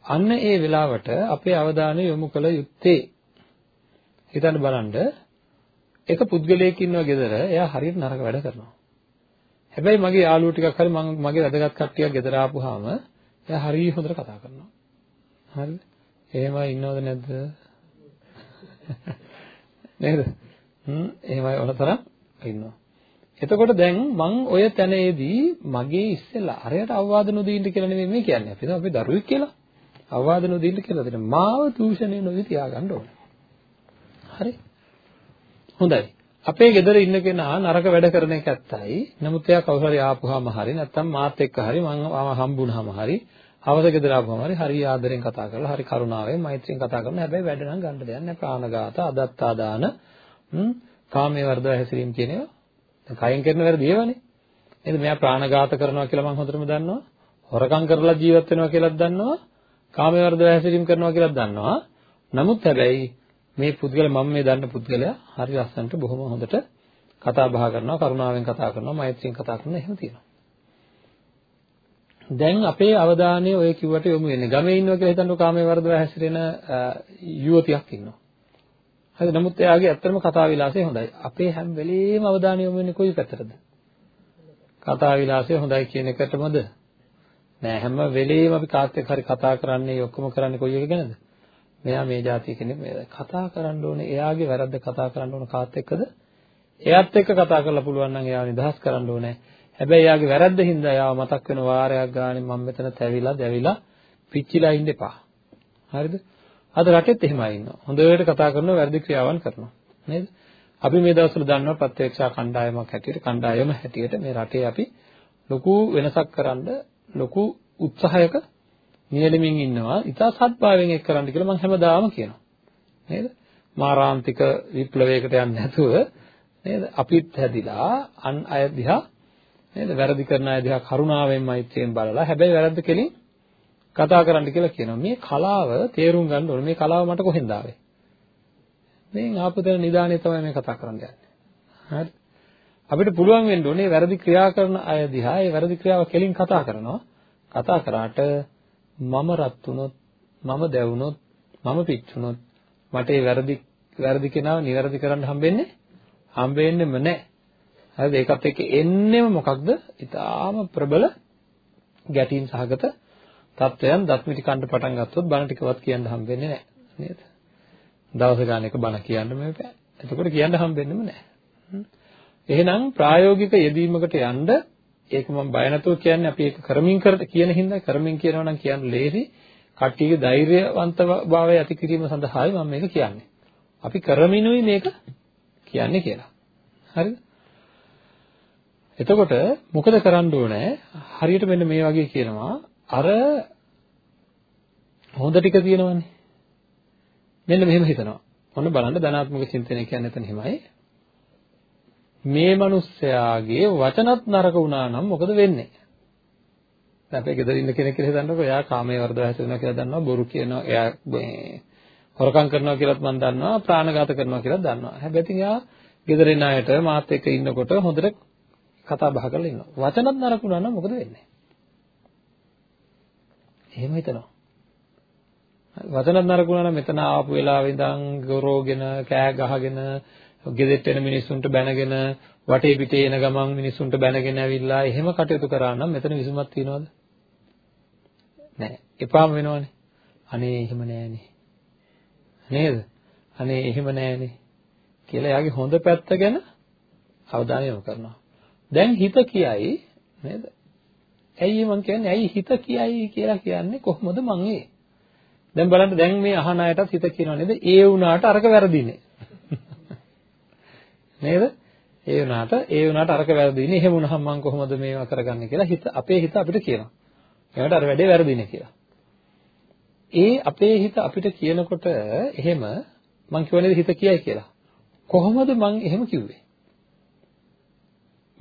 අන්න ඒ වෙලාවට අපේ අවධානය යොමු කළ යුත්තේ හිතන්න බලන්න එක පුද්ගලයෙක් ඉන්නවා ගෙදර එයා හරියට නරක වැඩ කරනවා. හැබැයි මගේ යාළුවෝ ටිකක් හරි මම මගේ වැදගත් කට්ටියක් ගෙදර ආපුවාම එයා හරිය හොඳට කතා කරනවා. හරිද? එහෙම ඉන්නවද නැද්ද? නේද? හ්ම් එහෙමයි ඔනතරම් ඉන්නවා. එතකොට දැන් මං ඔය තැනේදී මගේ ඉස්සෙල්ලා අරයට අවවාද නොදීන්න කියලා නෙමෙයි මේ කියන්නේ. අපි අපි දරුවෙක් කියලා. අවවාද නොදීන්න කියලා දෙන්න. මාව දූෂණය නොවි තියාගන්න ඕනේ. හරි? හොඳයි. අපේ ගෙදර ඉන්න කෙනා නරක වැඩ කරන එක ඇත්තයි. නමුත් එයා කවුරු හරි ආපුවාම හරි නැත්නම් මාත් එක්ක හරි මම හම්බුනහම හරි අවද ගෙදර ආපුවම හරි හරි ආදරෙන් කතා කරලා හරි කරුණාවෙන් මෛත්‍රියෙන් කතා කරන හැබැයි වැඩ නම් ගන්න දෙයක් නැහැ ප්‍රාණඝාත අදත්තා දාන කාමයේ වර්ධව හැසිරීම කියන ඒවා. කයෙන් කරන වැරදි ඒවානේ. නේද? මෙයා ප්‍රාණඝාත කරනවා කියලා මම හොඳටම දන්නවා. හොරකම් කරලා ජීවත් වෙනවා කියලාත් දන්නවා. කාමයේ වර්ධව හැසිරීම කරනවා කියලාත් දන්නවා. නමුත් හැබැයි මේ පුද්ගල මම මේ දන්න පුද්ගලයා හරි ලස්සනට බොහොම හොඳට කතා බහ කරනවා කරුණාවෙන් කතා කරනවා මෛත්‍රියෙන් කතා කරනවා එහෙම තියෙනවා. දැන් අපේ අවධානය ඔය කිව්වට යොමු වෙන්නේ ගමේ ඉන්නවා කියලා හිතන්නකො කාමයේ වර්ධව හැසිරෙන යුවතියක් ඉන්නවා. හරිද? නමුත් එයාගේ ඇත්තටම කතා විලාසය හොඳයි. අපේ හැම වෙලේම අවධානය යොමු වෙන්නේ කොයි පැත්තටද? කතා විලාසය හොඳයි කියන එකටමද? නෑ හැම වෙලේම අපි කාත් එක්ක හරි කතා කරන්නේ ඔක්කොම කරන්නේ කොයි එක ගැනද? මෙයා මේ જાතිය කෙනෙක් මේ කතා කරන්න ඕනේ එයාගේ වැරද්ද කතා කරන්න ඕන කාත් එක්කද? එයාත් එක්ක කතා කරලා පුළුවන් නම් එයාව නිදහස් කරන්න ඕනේ. හැබැයි යාගේ වැරද්ද හින්දා යාව මතක් වෙන වාරයක් ගානේ මම මෙතන තැවිලා දැවිලා පිච්චිලා ඉන්න එපා. හරිද? අද රටෙත් එහෙමයි ඉන්නවා. හොඳට කතා කරනවා වැරදි ක්‍රියාවන් කරනවා. නේද? අපි මේ දවස්වල දන්නවා ප්‍රත්‍යක්ෂා කණ්ඩායමක් හැටියට කණ්ඩායම හැටියට මේ රටේ අපි ලොකු වෙනසක් කරන්න ලොකු උත්සාහයක නියැලෙමින් ඉන්නවා. ඉතා සත්භාවයෙන් එක් කරන්න කියලා මම හැමදාම කියනවා. නේද? මාරාන්තික විප්ලවයකට යන්නේ නැතුව නේද? අපිත් හැදිලා අන් අය දිහා නේද? වැරදි කරන අය දිහා කරුණාවෙන් මෛත්‍රියෙන් බලලා හැබැයි වැරද්ද කෙලින් කතා කරන්න කියලා කියනවා. මේ කලාව තේරුම් ගන්න ඕනේ. මේ කලාව මට කොහෙන්ද ආවේ? මේ ආපතන නිදානේ තමයි මේ කතා කරන්න යන්නේ. හරි. අපිට පුළුවන් වෙන්න ඕනේ වැරදි ක්‍රියා කරන අය දිහා ඒ වැරදි ක්‍රියාව කෙලින් කතා කරනවා. කතා කරාට මම රත් වුණොත් මම දැවුනොත් මම පිච්චුනොත් මට ඒ වැරදි වැරදි කෙනාව නිවැරදි කරන්න හම්බෙන්නේ හම්බෙන්නෙම නැහැ. හරිද? ඒකත් එක්ක එන්නෙම මොකක්ද? ඊටාම ප්‍රබල ගැටීම් සහගත තත්වයන් දත්මිටි කන්න පටන් ගත්තොත් බණ ටිකවත් කියන්න හම්බෙන්නේ නැහැ නේද? දවස ගානක බණ කියන්න මේ බෑ. එතකොට කියන්න හම්බෙන්නෙම නැහැ. එහෙනම් ප්‍රායෝගික යෙදීමකට යන්න ඒක මම බය නැතුව කියන්නේ අපි ඒක කරමින් කර කියන හින්දා කරමින් කියනවා නම් කියන්න ලේසි. කට්ටියගේ ධෛර්යවන්ත භාවය ඇති කිරීම සඳහායි මම මේක කියන්නේ. අපි කරමිනුයි මේක කියන්නේ කියලා. හරිද? එතකොට මොකද කරන්න ඕනේ? හරියට මෙන්න මේ වගේ කියනවා අර හොඳ ටික තියෙනවනේ. මෙන්න මෙහෙම හිතනවා. ඔන්න බලන්න ධනාත්මක චින්තනය කියන්නේ එතන හිමයි. මේ මිනිස්යාගේ වචනත් නරක වුණා නම් මොකද වෙන්නේ? දැන් අපේ ගෙදර ඉන්න කෙනෙක් කියලා හිතන්නකෝ එයා කාමයේ වර්ධව හැසිරෙනවා කියලා දන්නවා බොරු කියනවා එයා හොරකම් කරනවා කියලාත් මම දන්නවා ප්‍රාණඝාත කරනවා කියලාත් දන්නවා. හැබැයි ඉතින් එයා ගෙදර ඉන්න අයට මාත් එක්ක ඉන්නකොට හොඳට කතා බහ කරලා ඉන්නවා. වචනත් නරක වුණා නම් මොකද වෙන්නේ? එහෙම හිතනවා. වචනත් නරක වුණා නම් මෙතන ආපු වෙලාවෙ ඉඳන් ගොරෝගෙන කෑ ගහගෙන ගෙදෙට්ට එන මිනිස්සුන්ට බැනගෙන වටේ පිටේ එන ගමන් මිනිස්සුන්ට බැනගෙන ඇවිල්ලා එහෙම කටයුතු කරා නම් මෙතන විසුමක් තියනවද? නෑ. එපාම වෙනවනේ. අනේ එහෙම නෑනේ. නේද? අනේ එහෙම නෑනේ. කියලා එයාගේ හොඳ පැත්ත ගැන අවධානය යොමු කරනවා. දැන් හිත කියයි නේද? ඇයි මං කියන්නේ ඇයි හිත කියයි කියලා කියන්නේ කොහොමද මං ඒ? දැන් බලන්න දැන් මේ අහන අයටත් හිත කියනවා නේද? ඒ වුණාට අරක වැරදිනේ. නේද? ඒ වුණාට ඒ වුණාට අරක වැරදිනේ. එහෙම වුණාම මං කොහොමද මේවා කරගන්නේ කියලා හිත අපේ හිත අපිට කියනවා. ඒකට අර වැඩේ වැරදිනේ කියලා. ඒ අපේ හිත අපිට කියනකොට එහෙම මං කියවනේ හිත කියයි කියලා. කොහොමද මං එහෙම කිව්වේ?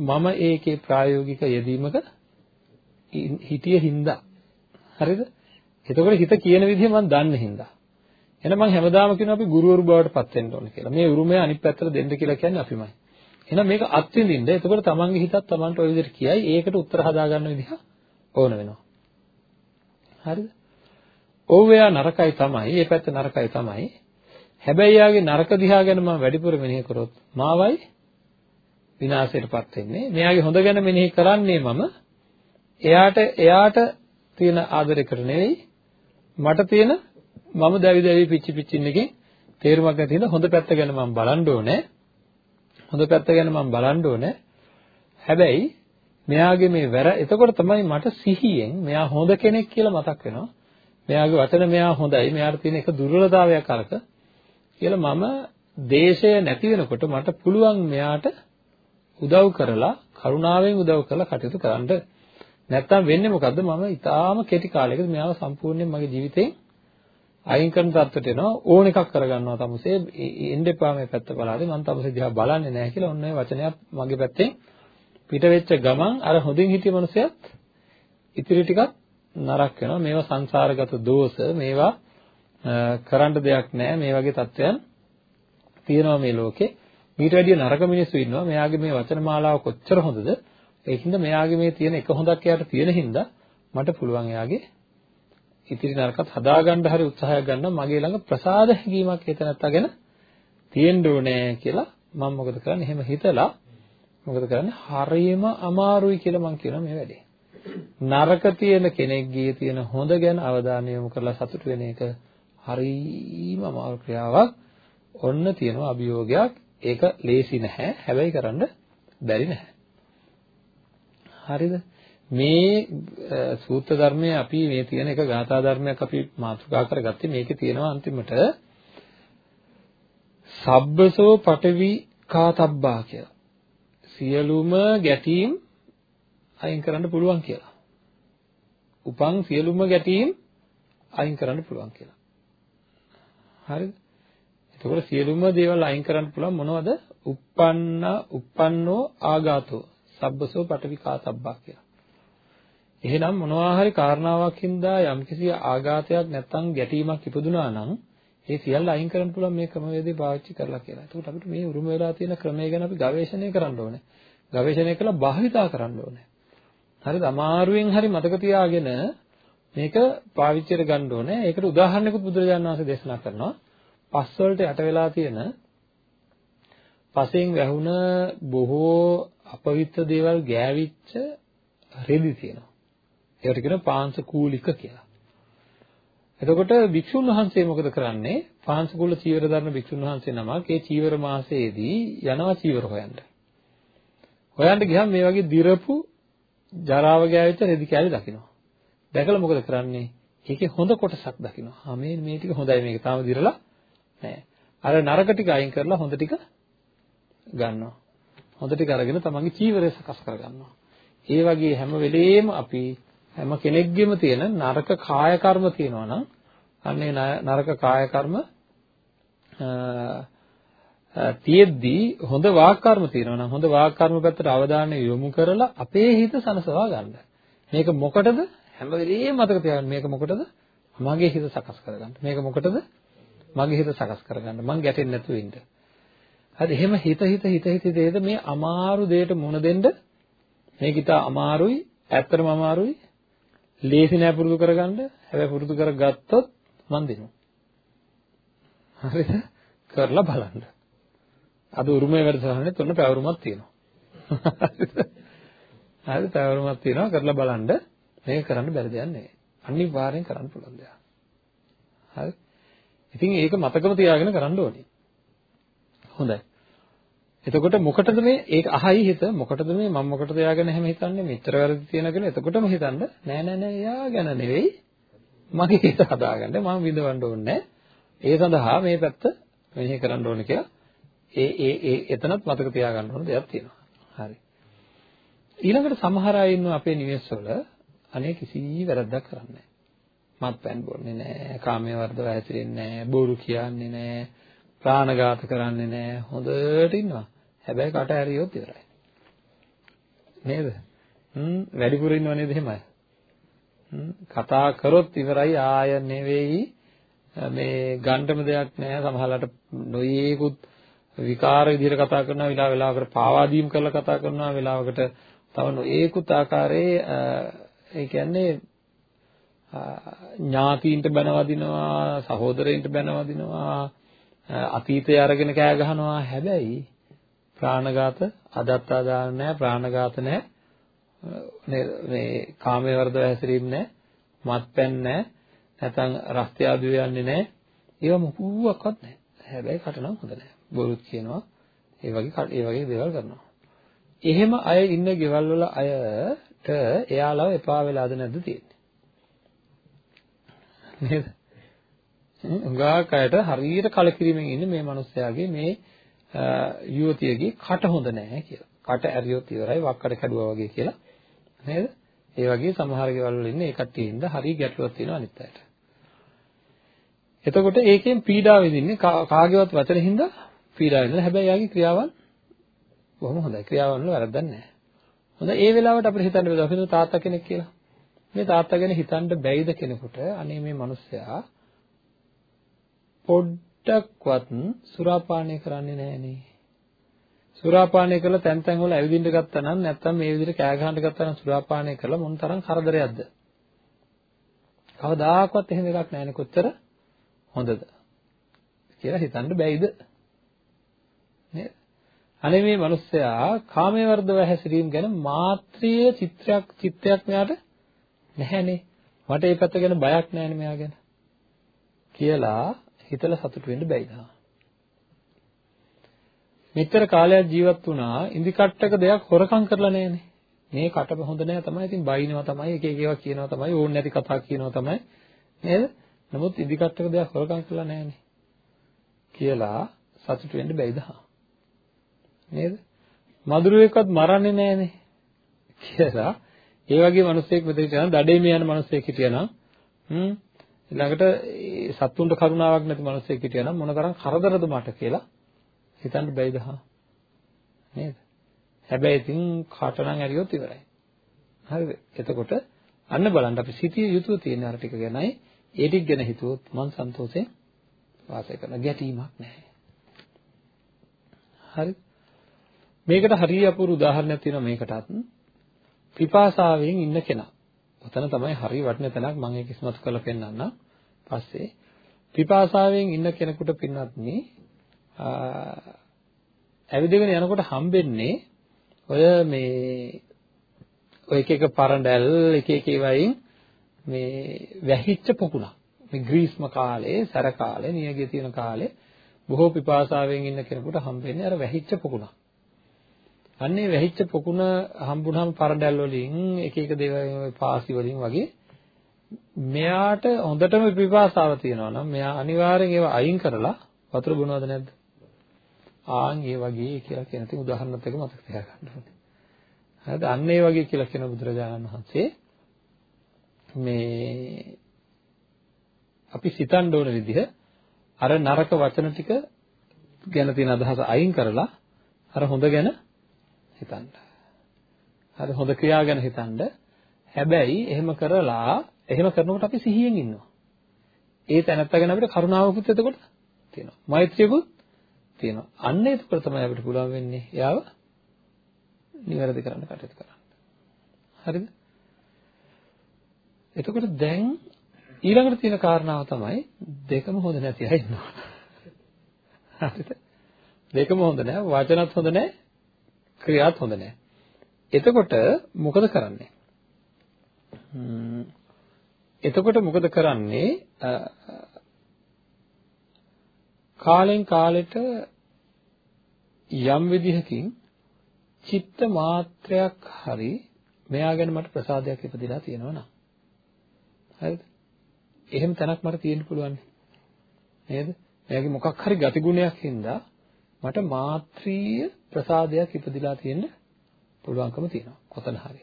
මම ඒකේ ප්‍රායෝගික යෙදීමක හිතිය හින්දා. හරිද? එතකොට හිත කියන විදිහ මම දන්න හින්දා. එහෙනම් මම හැමදාම කියනවා අපි ගුරුවරු බවට පත් වෙන්න ඕන කියලා. මේ උරුමය අනිත් පැත්තට දෙන්න කියලා කියන්නේ අපිමයි. එහෙනම් මේක අත්විඳින්න. එතකොට තමන්ගේ හිතත් තමන්ට ওই විදිහට කියයි. ඒකට උත්තර හදාගන්න විදිහ ඕන වෙනවා. හරිද? ඔව් එයා නරකයි තමයි. ඒ පැත්ත නරකයි තමයි. හැබැයි යාගේ නරක දිහා ගැන මම වැඩිපුර මෙනෙහි කරොත් මාවයි විනාශයටපත් වෙන්නේ. මෙයාගේ හොඳ ගැන මෙනෙහි කරන්නේ මම එයාට එයාට තියෙන ආදරයකට නෙවෙයි මට තියෙන මම දැවි දැවි පිච්චි පිච්චින් එකේ තේරුමක් නැති හින්දා හොඳ පැත්ත ගැන මම බලන්න ඕනේ. හොඳ පැත්ත ගැන මම බලන්න ඕනේ. හැබැයි මෙයාගේ මේ වැර එතකොට තමයි මට සිහියෙන් මෙයා හොඳ කෙනෙක් කියලා මතක් වෙනවා. මෙයාගේ වචන මෙයා හොඳයි. මෙයාට තියෙන එක දුර්වලතාවයක් අරක කියලා මම දේශය නැති වෙනකොට මට පුළුවන් මෙයාට උදව් කරලා කරුණාවෙන් උදව් කරලා කටයුතු කරන්න. නැත්තම් වෙන්නේ මොකද්ද? මම ඊටාම කෙටි කාලයකදී මෙයාව සම්පූර්ණයෙන් මගේ ජීවිතේ අයින් කරන තත්ත්වයට එනවා. ඕන එකක් කරගන්නවා තමුසේ. එන්න එපා මේ පැත්ත බලද්දී මම තමුසේ දිහා බලන්නේ නැහැ කියලා ඔන්න ඔය වචනයක් මගේ පැත්තෙන් පිට වෙච්ච ගමන් අර හොඳින් හිටිය මනුස්සයත් ඉතිරි ටිකක් නරක වෙනවා. මේවා සංසාරගත දෝෂ. මේවා කරන්න දෙයක් නැහැ. මේ වගේ තත්ත්වයන් තියෙනවා මේ ලෝකේ. මීට වැඩිය නරක මිනිස්සු ඉන්නවා. මෙයාගේ මේ වචන මාලාව කොච්චර හොඳද? ඒකින්ද මෙයාගේ මේ තියෙන එක හොඳක් එයාට තියෙන හින්දා මට පුළුවන් එයාගේ ඉතිරි නරකත් හදාගන්න හරි උත්සාහයක් ගන්නවා මගේ ළඟ ප්‍රසාද හැඟීමක් හිත නැත්තගෙන තියෙන්න ඕනේ කියලා මම මොකද කරන්නේ? එහෙම හිතලා මොකද කරන්නේ? හරියම අමාරුයි කියලා මම කියනවා මේ වැඩේ. නරක තියෙන කෙනෙක්ගේ තියෙන හොඳ ගැන අවධානය යොමු කරලා සතුට වෙන එක හරිම අමාරු ක්‍රියාවක්. ඔන්න තියෙනවා අභියෝගයක්. ඒක ලේසි නැහැ හැබැයි කරන්න බැරි නැහැ හරිද මේ සූත්‍ර ධර්මයේ අපි මේ තියෙන එක ගාථා ධර්මයක් අපි මාතෘකා කරගත්තේ මේකේ තියෙනවා අන්තිමට සබ්බසෝ පඨවි කාතබ්බා කියලා. සියලුම ගැටීම් අයින් කරන්න පුළුවන් කියලා. උපන් සියලුම ගැටීම් අයින් කරන්න පුළුවන් කියලා. හරිද? එතකොට සියලුම දේවල් අයින් කරන්න පුළුවන් මොනවද? uppannā uppannō ආගාතෝ සබ්බසෝ පඨවි කාතබ්බා කියලා. එහෙනම් මොනවා හරි කාරණාවක් හින්දා යම්කිසි ආඝාතයක් නැත්නම් ගැටීමක් ඉපදුනා නම් ඒ සියල්ල අයින් කරන්න පුළුවන් මේ ක්‍රමවේදය පාවිච්චි කරලා කියලා. එතකොට අපිට මේ උරුම වෙලා තියෙන ක්‍රමය ගැන අපි ගවේෂණය කරන්න ඕනේ. ගවේෂණය කළා භාවිතා කරන්න ඕනේ. හරිද? අමාරුවෙන් හරි මතක තියාගෙන මේක පාවිච්චියට ගන්න ඕනේ. ඒකට උදාහරණයකුත් බුදුරජාණන් වහන්සේ දේශනා කරනවා. පස් වලට යට වෙලා තියෙන පසෙන් වැහුණ බොහෝ අපවිත්‍ර දේවල් ගෑවිච්ච රෙදි තියෙනවා. ඒකට කියනවා පාංශ කූලික කියලා. එතකොට භික්ෂුන් වහන්සේ මොකද කරන්නේ? පාංශ කූල චීවර ධර්ම භික්ෂුන් වහන්සේ නමක් ඒ චීවර මාසයේදී යනවා චීවර හොයන්න. හොයන්න ගියම මේ වගේ දිරපු ජරාව ගෑවිච්ච රෙදි කෑලි දකිනවා. දැකලා මොකද කරන්නේ? ඒකේ හොඳ කොටසක් දකිනවා. ආ මේ මේ ටික හොඳයි මේක තාම දිරලා නැහැ. අර නරක ටික අයින් කරලා හොඳ ටික ගන්නවා. හොඳ ටික අරගෙන තමන්ගේ චීවරය සකස් කරගන්නවා. ඒ වගේ හැම වෙලෙම අපි හැම කෙනෙක්ගෙම තියෙන නරක කාය කර්ම තියෙනවා නම් අන්නේ නරක කාය කර්ම තියෙද්දී හොඳ වාක් කර්ම තියෙනවා නම් හොඳ වාක් කර්ම පැත්තට අවධානය යොමු කරලා අපේ හිත සනසවා ගන්න. මේක මොකටද? හැම වෙලෙම මතක තියාගන්න මේක මොකටද? මගේ හිත සකස් කරගන්න. මේක මොකටද? මගේ හිත සකස් කරගන්න. මං ගැටෙන්නේ නැතුව ඉන්න. හරි එහෙම හිත හිත හිත හිත දෙයද මේ අමාරු දෙයට මුණ දෙන්න. මේක ඉතා අමාරුයි ඇත්තටම අමාරුයි. ලේසි නෑ පුරුදු කරගන්න. හැබැයි පුරුදු කරගත්තොත් මන් දෙනවා හරිද? කරලා බලන්න. අද උරුමයේ වැඩසටහනේ තුන පැවරුමක් තියෙනවා. හරිද? පැවරුමක් තියෙනවා. කරලා බලන්න. මේක කරන්න බැරි දෙයක් නෙවෙයි. අනිවාර්යෙන් කරන්න පුළුවන් දෙයක්. හරි? ඉතින් ඒක මතකම තියාගෙන කරන්න ඕනේ. හොඳයි. එතකොට මොකටද මේ ඒක අහයි හිත? මොකටද මේ මම මොකටද යාගෙන හැම හිතන්නේ? මෙච්චර වැරදි තියෙන කියලා එතකොටම හිතන්න නෑ නෑ නෑ යා ගැන නෙවෙයි. මගේ හිත හදාගන්න. මම විඳවන්න ඕනේ ඒ සඳහා මේ පැත්ත මෙනෙහි කරන්න ඕනේ කියලා. ඒ ඒ ඒ එතනත් මතක තියාගන්න ඕන දෙයක් තියෙනවා. හරි. ඊළඟට සමහර අය ඉන්නවා අපේ නිවෙස්වල. අනේ කිසි වැරද්දක් කරන්නේ නැහැ මත්පැන් බොන්නේ නැහැ කාමයේ වර්ධව හැසිරෙන්නේ නැහැ බොරු කියන්නේ නැහැ ප්‍රාණඝාත කරන්නේ නැහැ. හොඳට ඉන්නවා. හැබැයි කට ඇරියොත් ඉවරයි. නේද? හ්ම් වැඩිපුර ඉන්නව නේද එහෙමයි? හ්ම් කතා කරොත් ඉවරයි ආය නෙවෙයි මේ ගන්නම දෙයක් නැහැ සමහරවිට නොයේකුත් විකාර විදිහට කතා කරනවා වෙලාව වෙලාවකට පාවා දීම් කරලා කතා කරනවා වෙලාවකට තව නොයේකුත් ආකාරයේ ඒ කියන්නේ ඥාතීන්ට බැනවදිනවා සහෝදරයින්ට බැනවදිනවා අතීතය අරගෙන කෑ ගහනවා. හැබැයි ප්‍රාණඝාත අදත්තා දාන නැහැ ප්‍රාණඝාත නැහැ. මේ කාමයේ වර්ධව හැසිරීම නැහැ. මත්පැන් නැහැ. නැත්නම් රස්තිය ආදිය යන්නේ නැහැ. ඒව මොකුවක්වත් නැහැ. හැබැයි කටනම් හොඳ නැහැ. බොරුත් කියනවා. ඒ වගේ ඒ වගේ දේවල් කරනවා. එහෙම අය ඉන්න ගෙවල් වල අයට එයාලව එපා වෙලාද නැද්ද තියෙන්නේ? නේද උඟාක් අයට හරියට කලකිරීමෙන් ඉන්නේ මේ මිනිස්යාගේ මේ යුවතියගේ කට හොඳ නැහැ කියලා. කට ඇරියොත් ඉවරයි වක්කඩ කැඩුවා වගේ කියලා. නේද? ඒ වගේ සමහර ගෙවල් වල ඉන්නේ ඒ කට්ටිය ඉඳ හරි ගැටලුවක් තියෙනවා අනිත් අයට. එතකොට ඒකෙන් පීඩාව විඳින්නේ කාගේවත් වචනෙන් හින්දා පීඩාව විඳිනවා. හැබැයි යාගේ ක්‍රියාවන් බොහොම හොඳයි. ක්‍රියාවන් වල වැරද්දක් නැහැ. හොඳ ඒ වෙලාවට අපිට හිතන්න බෑ අපි තාත්තා කෙනෙක් කියලා. මේ තාත්තා ගැන හිතන්න බැයිද කෙනෙකුට අනේ මේ මිනිස්සයා පොඩ්ඩක්වත් සුරාපානය කරන්නේ නැහනේ. සුරාපානය කරලා තැන් තැන් වල ඇවිදින්න ගත්තා නම් නැත්තම් මේ විදිහට කෑ ගහන්න ගත්තා නම් සුරාපානය කරලා මොන තරම් කරදරයක්ද? කවදාකවත් එහෙම එකක් නැහැනේ කොච්චර හොඳද කියලා හිතන්න බැයිද? නේද? අනේ මේ මිනිස්සයා කාමයේ වර්ධව හැසිරීම ගැන මාත්‍රීය චිත්‍රයක් චිත්තයක් මෙයාට නැහැනේ. මට ඒ පැත්ත ගැන බයක් නැහැනේ මෙයා ගැන. කියලා හිතලා සතුට වෙන්න බැයිද? මෙච්චර කාලයක් ජීවත් වුණා ඉඳි කට්ටක දෙයක් හොරකම් කරලා නැහනේ. මේ කටප හොඳ නැහැ තමයි. ඉතින් බයිනවා තමයි එක එක ඒවා කියනවා තමයි ඕන් නැති කතා කියනවා තමයි. නේද? නමුත් ඉඳි කට්ටක දෙයක් හොරකම් කරලා නැහනේ. කියලා සතුට වෙන්න බැයිද? නේද? මදුරුවෙක්වත් මරන්නේ නැහනේ. කියලා ඒ වගේ මිනිස්සෙක් මෙතන හිටියනම් දඩේම යන මිනිස්සෙක් හිටියනම් හ්ම් ඊළඟට සත්තුන්ට කරුණාවක් නැති මිනිස්සෙක් හිටියා නම් මොනතරම් කරදරද මට කියලා හිතන්න බැයිද හා නේද හැබැයි ඉතින් කාටනම් ඇරියොත් ඉවරයි හරිද එතකොට අන්න බලන්න අපි සිටිය යුතුව තියෙන අර ටික ගැනයි ඒ ටික ගැන හිතුවොත් මං සන්තෝෂයෙන් වාසය කරන ගැටීමක් නැහැ. හරි. මේකට හරිය අපූර්ව උදාහරණයක් තියෙනවා මේකටත්. පිපාසාවෙන් ඉන්න කෙනා. ඔතන තමයි හරි වටින තැනක් මම ඒක ඉස්මතු කරලා පෙන්නන්නම්. පස්සේ පිපාසාවෙන් ඉන්න කෙනෙකුට පින්නත් මේ ඇවිදගෙන යනකොට හම්බෙන්නේ ඔය මේ ඔය එක එක පරඬැල් එක එක ඒවායින් මේ වැහිච්ච පොකුණක්. මේ ග්‍රීස්ම කාලේ, සැර කාලේ, නියගේ තියෙන කාලේ බොහෝ පිපාසාවෙන් ඉන්න කෙනෙකුට හම්බෙන්නේ අර වැහිච්ච පොකුණක්. අන්නේ වැහිච්ච පොකුණ හම්බුනහම පරඬැල් වලින් එක එක දේවල් පාසි වලින් වගේ මෙයාට හොඳටම පිපාසාව තියෙනවා නම් මෙයා අනිවාර්යෙන් ඒවා අයින් කරලා වතුර බොනවද නැද්ද? ආන් ඒ වගේ කියලා කියන තින් උදාහරණත් එක මතක තියාගන්න ඕනේ. හරිද? අන්න ඒ වගේ කියලා කියන බුදුරජාණන් වහන්සේ මේ අපි සිතන්න ඕන විදිහ අර නරක වචන ටික ගැන තියෙන අදහස අයින් කරලා අර හොඳ ගැන හිතන්න. හරි හොඳ ක්‍රියා ගැන හිතන්න. හැබැයි එහෙම කරලා එහෙම කරනකොට අපි සිහියෙන් ඉන්නවා. ඒ තැනත්තා ගැන අපිට කරුණාවකුත් එතකොට තියෙනවා. මෛත්‍රියකුත් තියෙනවා. අන්න එතකොට තමයි අපිට පුළුවන් වෙන්නේ එයාව නිවැරදි කරන්න කටයුතු කරන්න. හරිද? එතකොට දැන් ඊළඟට තියෙන කාරණාව තමයි දෙකම හොඳ නැති අය ඉන්නවා. හරිද? දෙකම හොඳ නැහැ, වචනත් හොඳ නැහැ, ක්‍රියාත් හොඳ නැහැ. එතකොට මොකද කරන්නේ? එතකොට මොකද කරන්නේ? කාලෙන් කාලෙට යම් විදිහකින් චිත්ත මාත්‍රයක් හරි මෙයා ගැන මට ප්‍රසාදයක් ඉපදිලා තියෙනවා නම් හරිද? එහෙම තැනක් මට තියෙන්න පුළුවන් නේද? එයාගේ මොකක් හරි ගතිගුණයක් හින්දා මට මාත්‍රීය ප්‍රසාදයක් ඉපදිලා තියෙන්න පුළුවන්කම තියෙනවා. කොතන හරි.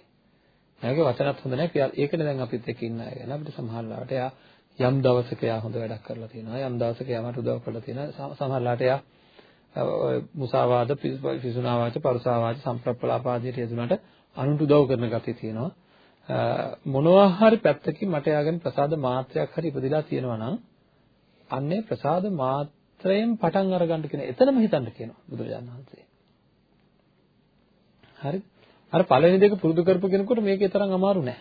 එයාගේ වචනත් හොඳ නැහැ. ඒකනේ දැන් අපිත් එක්ක ඉන්න අය ගැන අපිට සමහර ලාවට එයා යම් දවසක එයා හොඳ වැඩක් කරලා තියෙනවා. යම් දවසක එයා මට උදව් කරලා තියෙනවා. සමහර ලාවට එයා මුසාවාද, පිසුනාවාච, පරුසාවාච, සම්ප්‍රප්පලාපාදයට යෙදුනට අනුන්ට උදව් කරන ගතිය තියෙනවා. මොනවා හරි පැත්තකින් මට යාගෙන ප්‍රසාද මාත්‍රයක් හරි ඉපදිලා තියෙනවා නම් අන්නේ ප්‍රසාද මාත්‍රයෙන් පටන් අරගන්න කියන එතනම හිතන්න කියනවා බුදුරජාණන් වහන්සේ. හරි? අර පළවෙනි දෙක පුරුදු කරපු කෙනෙකුට මේකේ තරම් අමාරු නෑ.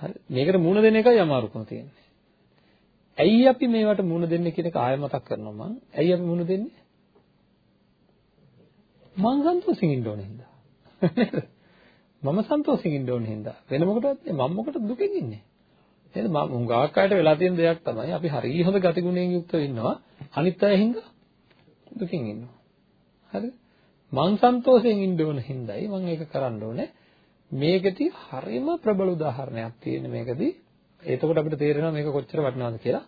හරි? මේකට මුණ දෙන එකයි අමාරුකම තියෙන්නේ. ඇයි අපි මේවට මුණ දෙන්නේ කියන එක ආයෙ මතක් කරනවා මම. ඇයි අපි මුණ දෙන්නේ? මං සන්තෝෂෙන් ඉන්න ඕනේ හින්දා. මම සන්තෝෂෙන් ඉන්න ඕනේ හින්දා. වෙන මොකටවත් මම මොකටද දුකෙන් ඉන්නේ? නේද? මම හුඟක් අයට වෙලා තියෙන දෙයක් තමයි අපි හරිය හොඳ ගතිගුණයෙන් යුක්තව ඉන්නවා. අනිත් අය හින්දා දුකින් ඉන්නවා. හරිද? මං සන්තෝෂයෙන් ඉන්න ඕන හින්දායි මම ඒක කරන්න ඕනේ. මේකදී හරිම ප්‍රබල උදාහරණයක් තියෙන මේකදී. එතකොට අපිට තේරෙනවා මේක කොච්චර වටිනවද කියලා.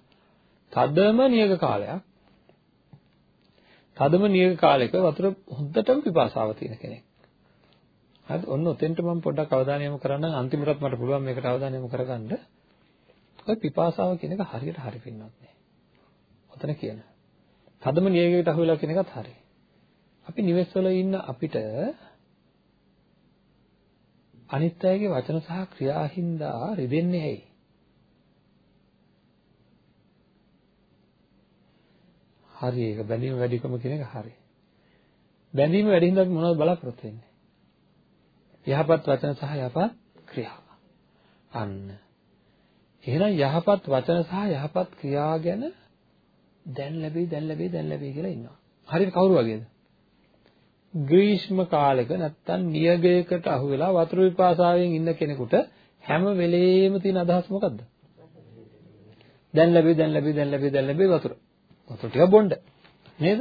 තදම නියග කාලයක්. තදම නියග කාලයක වතුර හොඳටම පිපාසාව තියෙන කෙනෙක්. හරිද? ඔන්න ඔතෙන්ට මම පොඩ්ඩක් අවධානය යොමු කරන්න අන්තිමටත් මට පුළුවන් මේකට අවධානය යොමු කරගන්න. ඔය පිපාසාව කියන එක හරියට හරි පින්නත් නේ. ඔතන කියන. තදම නියගයකට අහු වෙලා කියන එකත් හරි. අපි නිවෙස් වල ඉන්න අපිට අනිත් අයගේ වචන සහ ක්‍රියා හින්දා රිදෙන්නේ ඇයි? හරි ඒක බැඳීම වැඩිකම කියන එක හරි. බැඳීම වැඩි හින්දා අපි මොනවද බලාපොරොත්තු වෙන්නේ? යහපත් වචන සහ යහපත් ක්‍රියා. අන්න. එහෙනම් යහපත් වචන සහ යහපත් ක්‍රියා ගැන දැන් ලැබෙයි දැන් ලැබෙයි දැන් ලැබෙයි කියලා ඉන්නවා. හරියට කවුරු වගේද? ග්‍රීෂ්ම කාලෙක නැත්තම් නියගයකට අහු වෙලා වතුර විපාසාවෙන් ඉන්න කෙනෙකුට හැම වෙලේම තියෙන අදහස මොකද්ද? දැන් ලැබෙයි දැන් ලැබෙයි දැන් ලැබෙයි දැන් ලැබෙයි වතුර. වතුර ටික බොන්න. නේද?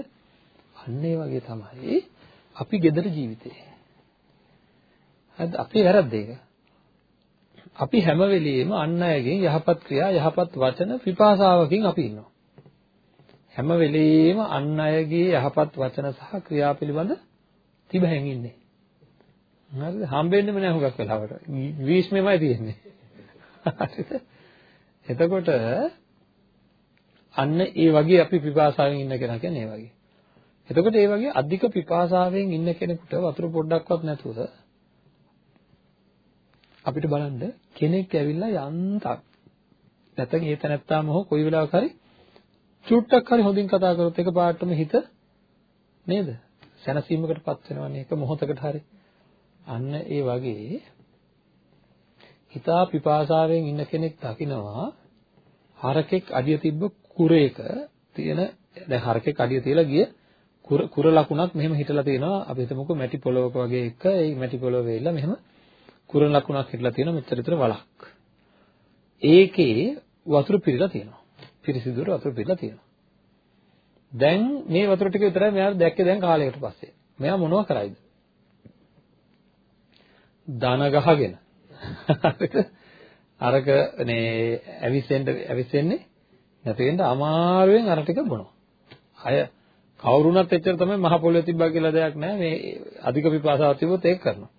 අන්න ඒ වගේ තමයි අපි gedara ජීවිතේ. හරිද? අපේ වැරද්ද ඒක. අපි හැම වෙලෙම අන් අයගෙන් යහපත් ක්‍රියා යහපත් වචන විපාසාවකින් අපි ඉන්නවා. හැම වෙලෙම අන් අයගේ යහපත් වචන සහ ක්‍රියා පිළිබඳ තිබහෙන් ඉන්නේ. හරිද? හම්බෙන්නෙම නෑ හුඟක් වෙලාවට. ග්‍රීස්මෙමයි තියෙන්නේ. හරිද? එතකොට අන්න ඒ වගේ අපි පිපාසාවෙන් ඉන්න කෙනා කියන්නේ ඒ වගේ. එතකොට ඒ වගේ අධික පිපාසාවෙන් ඉන්න කෙනෙකුට වතුර පොඩ්ඩක්වත් නැතුව අපිට බලන්න කෙනෙක් ඇවිල්ලා යන්තම් නැත්නම් ඒ තැනත්තාම හෝ කොයි වෙලාවක හරි චුට්ටක් හරි හොඳින් කතා කරොත් එක පාටම හිත නේද? සැනසීමකටපත් වෙනවනේ එක මොහොතකට හරි. අන්න ඒ වගේ හිතා පිපාසාවෙන් ඉන්න කෙනෙක් දකිනවා හරකෙක් අඩිය තිබ්බ කුරේක තියෙන දැන් හරකෙක් අඩිය තියලා ගිය කුර කුර ලකුණක් මෙහෙම හිටලා තියෙනවා. අපි හිතමුකෝ මැටි පොලවක වගේ එක ඒ මැටි පොලව වෙයිලා මෙහෙම කුර ලකුණක් හිටලා තියෙනවා මෙච්චර විතර වලක් ඒකේ වතුර පිරලා තියෙනවා. පිරිසිදුර වතුර පිරලා තියෙනවා. දැන් මේ වතුර ටික විතරයි මෙයා දැක්කේ දැන් කාලයකට පස්සේ මෙයා මොනව කරයිද දන ගහගෙන අරක නේ ඇවිස්සෙන්න ඇවිස්සෙන්නේ නැති වෙන්න අමාරුවෙන් අර ටික බොනවා. අය කවුරුණත් එච්චර තමයි මහ පොළොවේ තිබ්බා කියලා දෙයක් නැහැ. මේ අධික පිපාසාවක් තිබුණොත් ඒක කරනවා.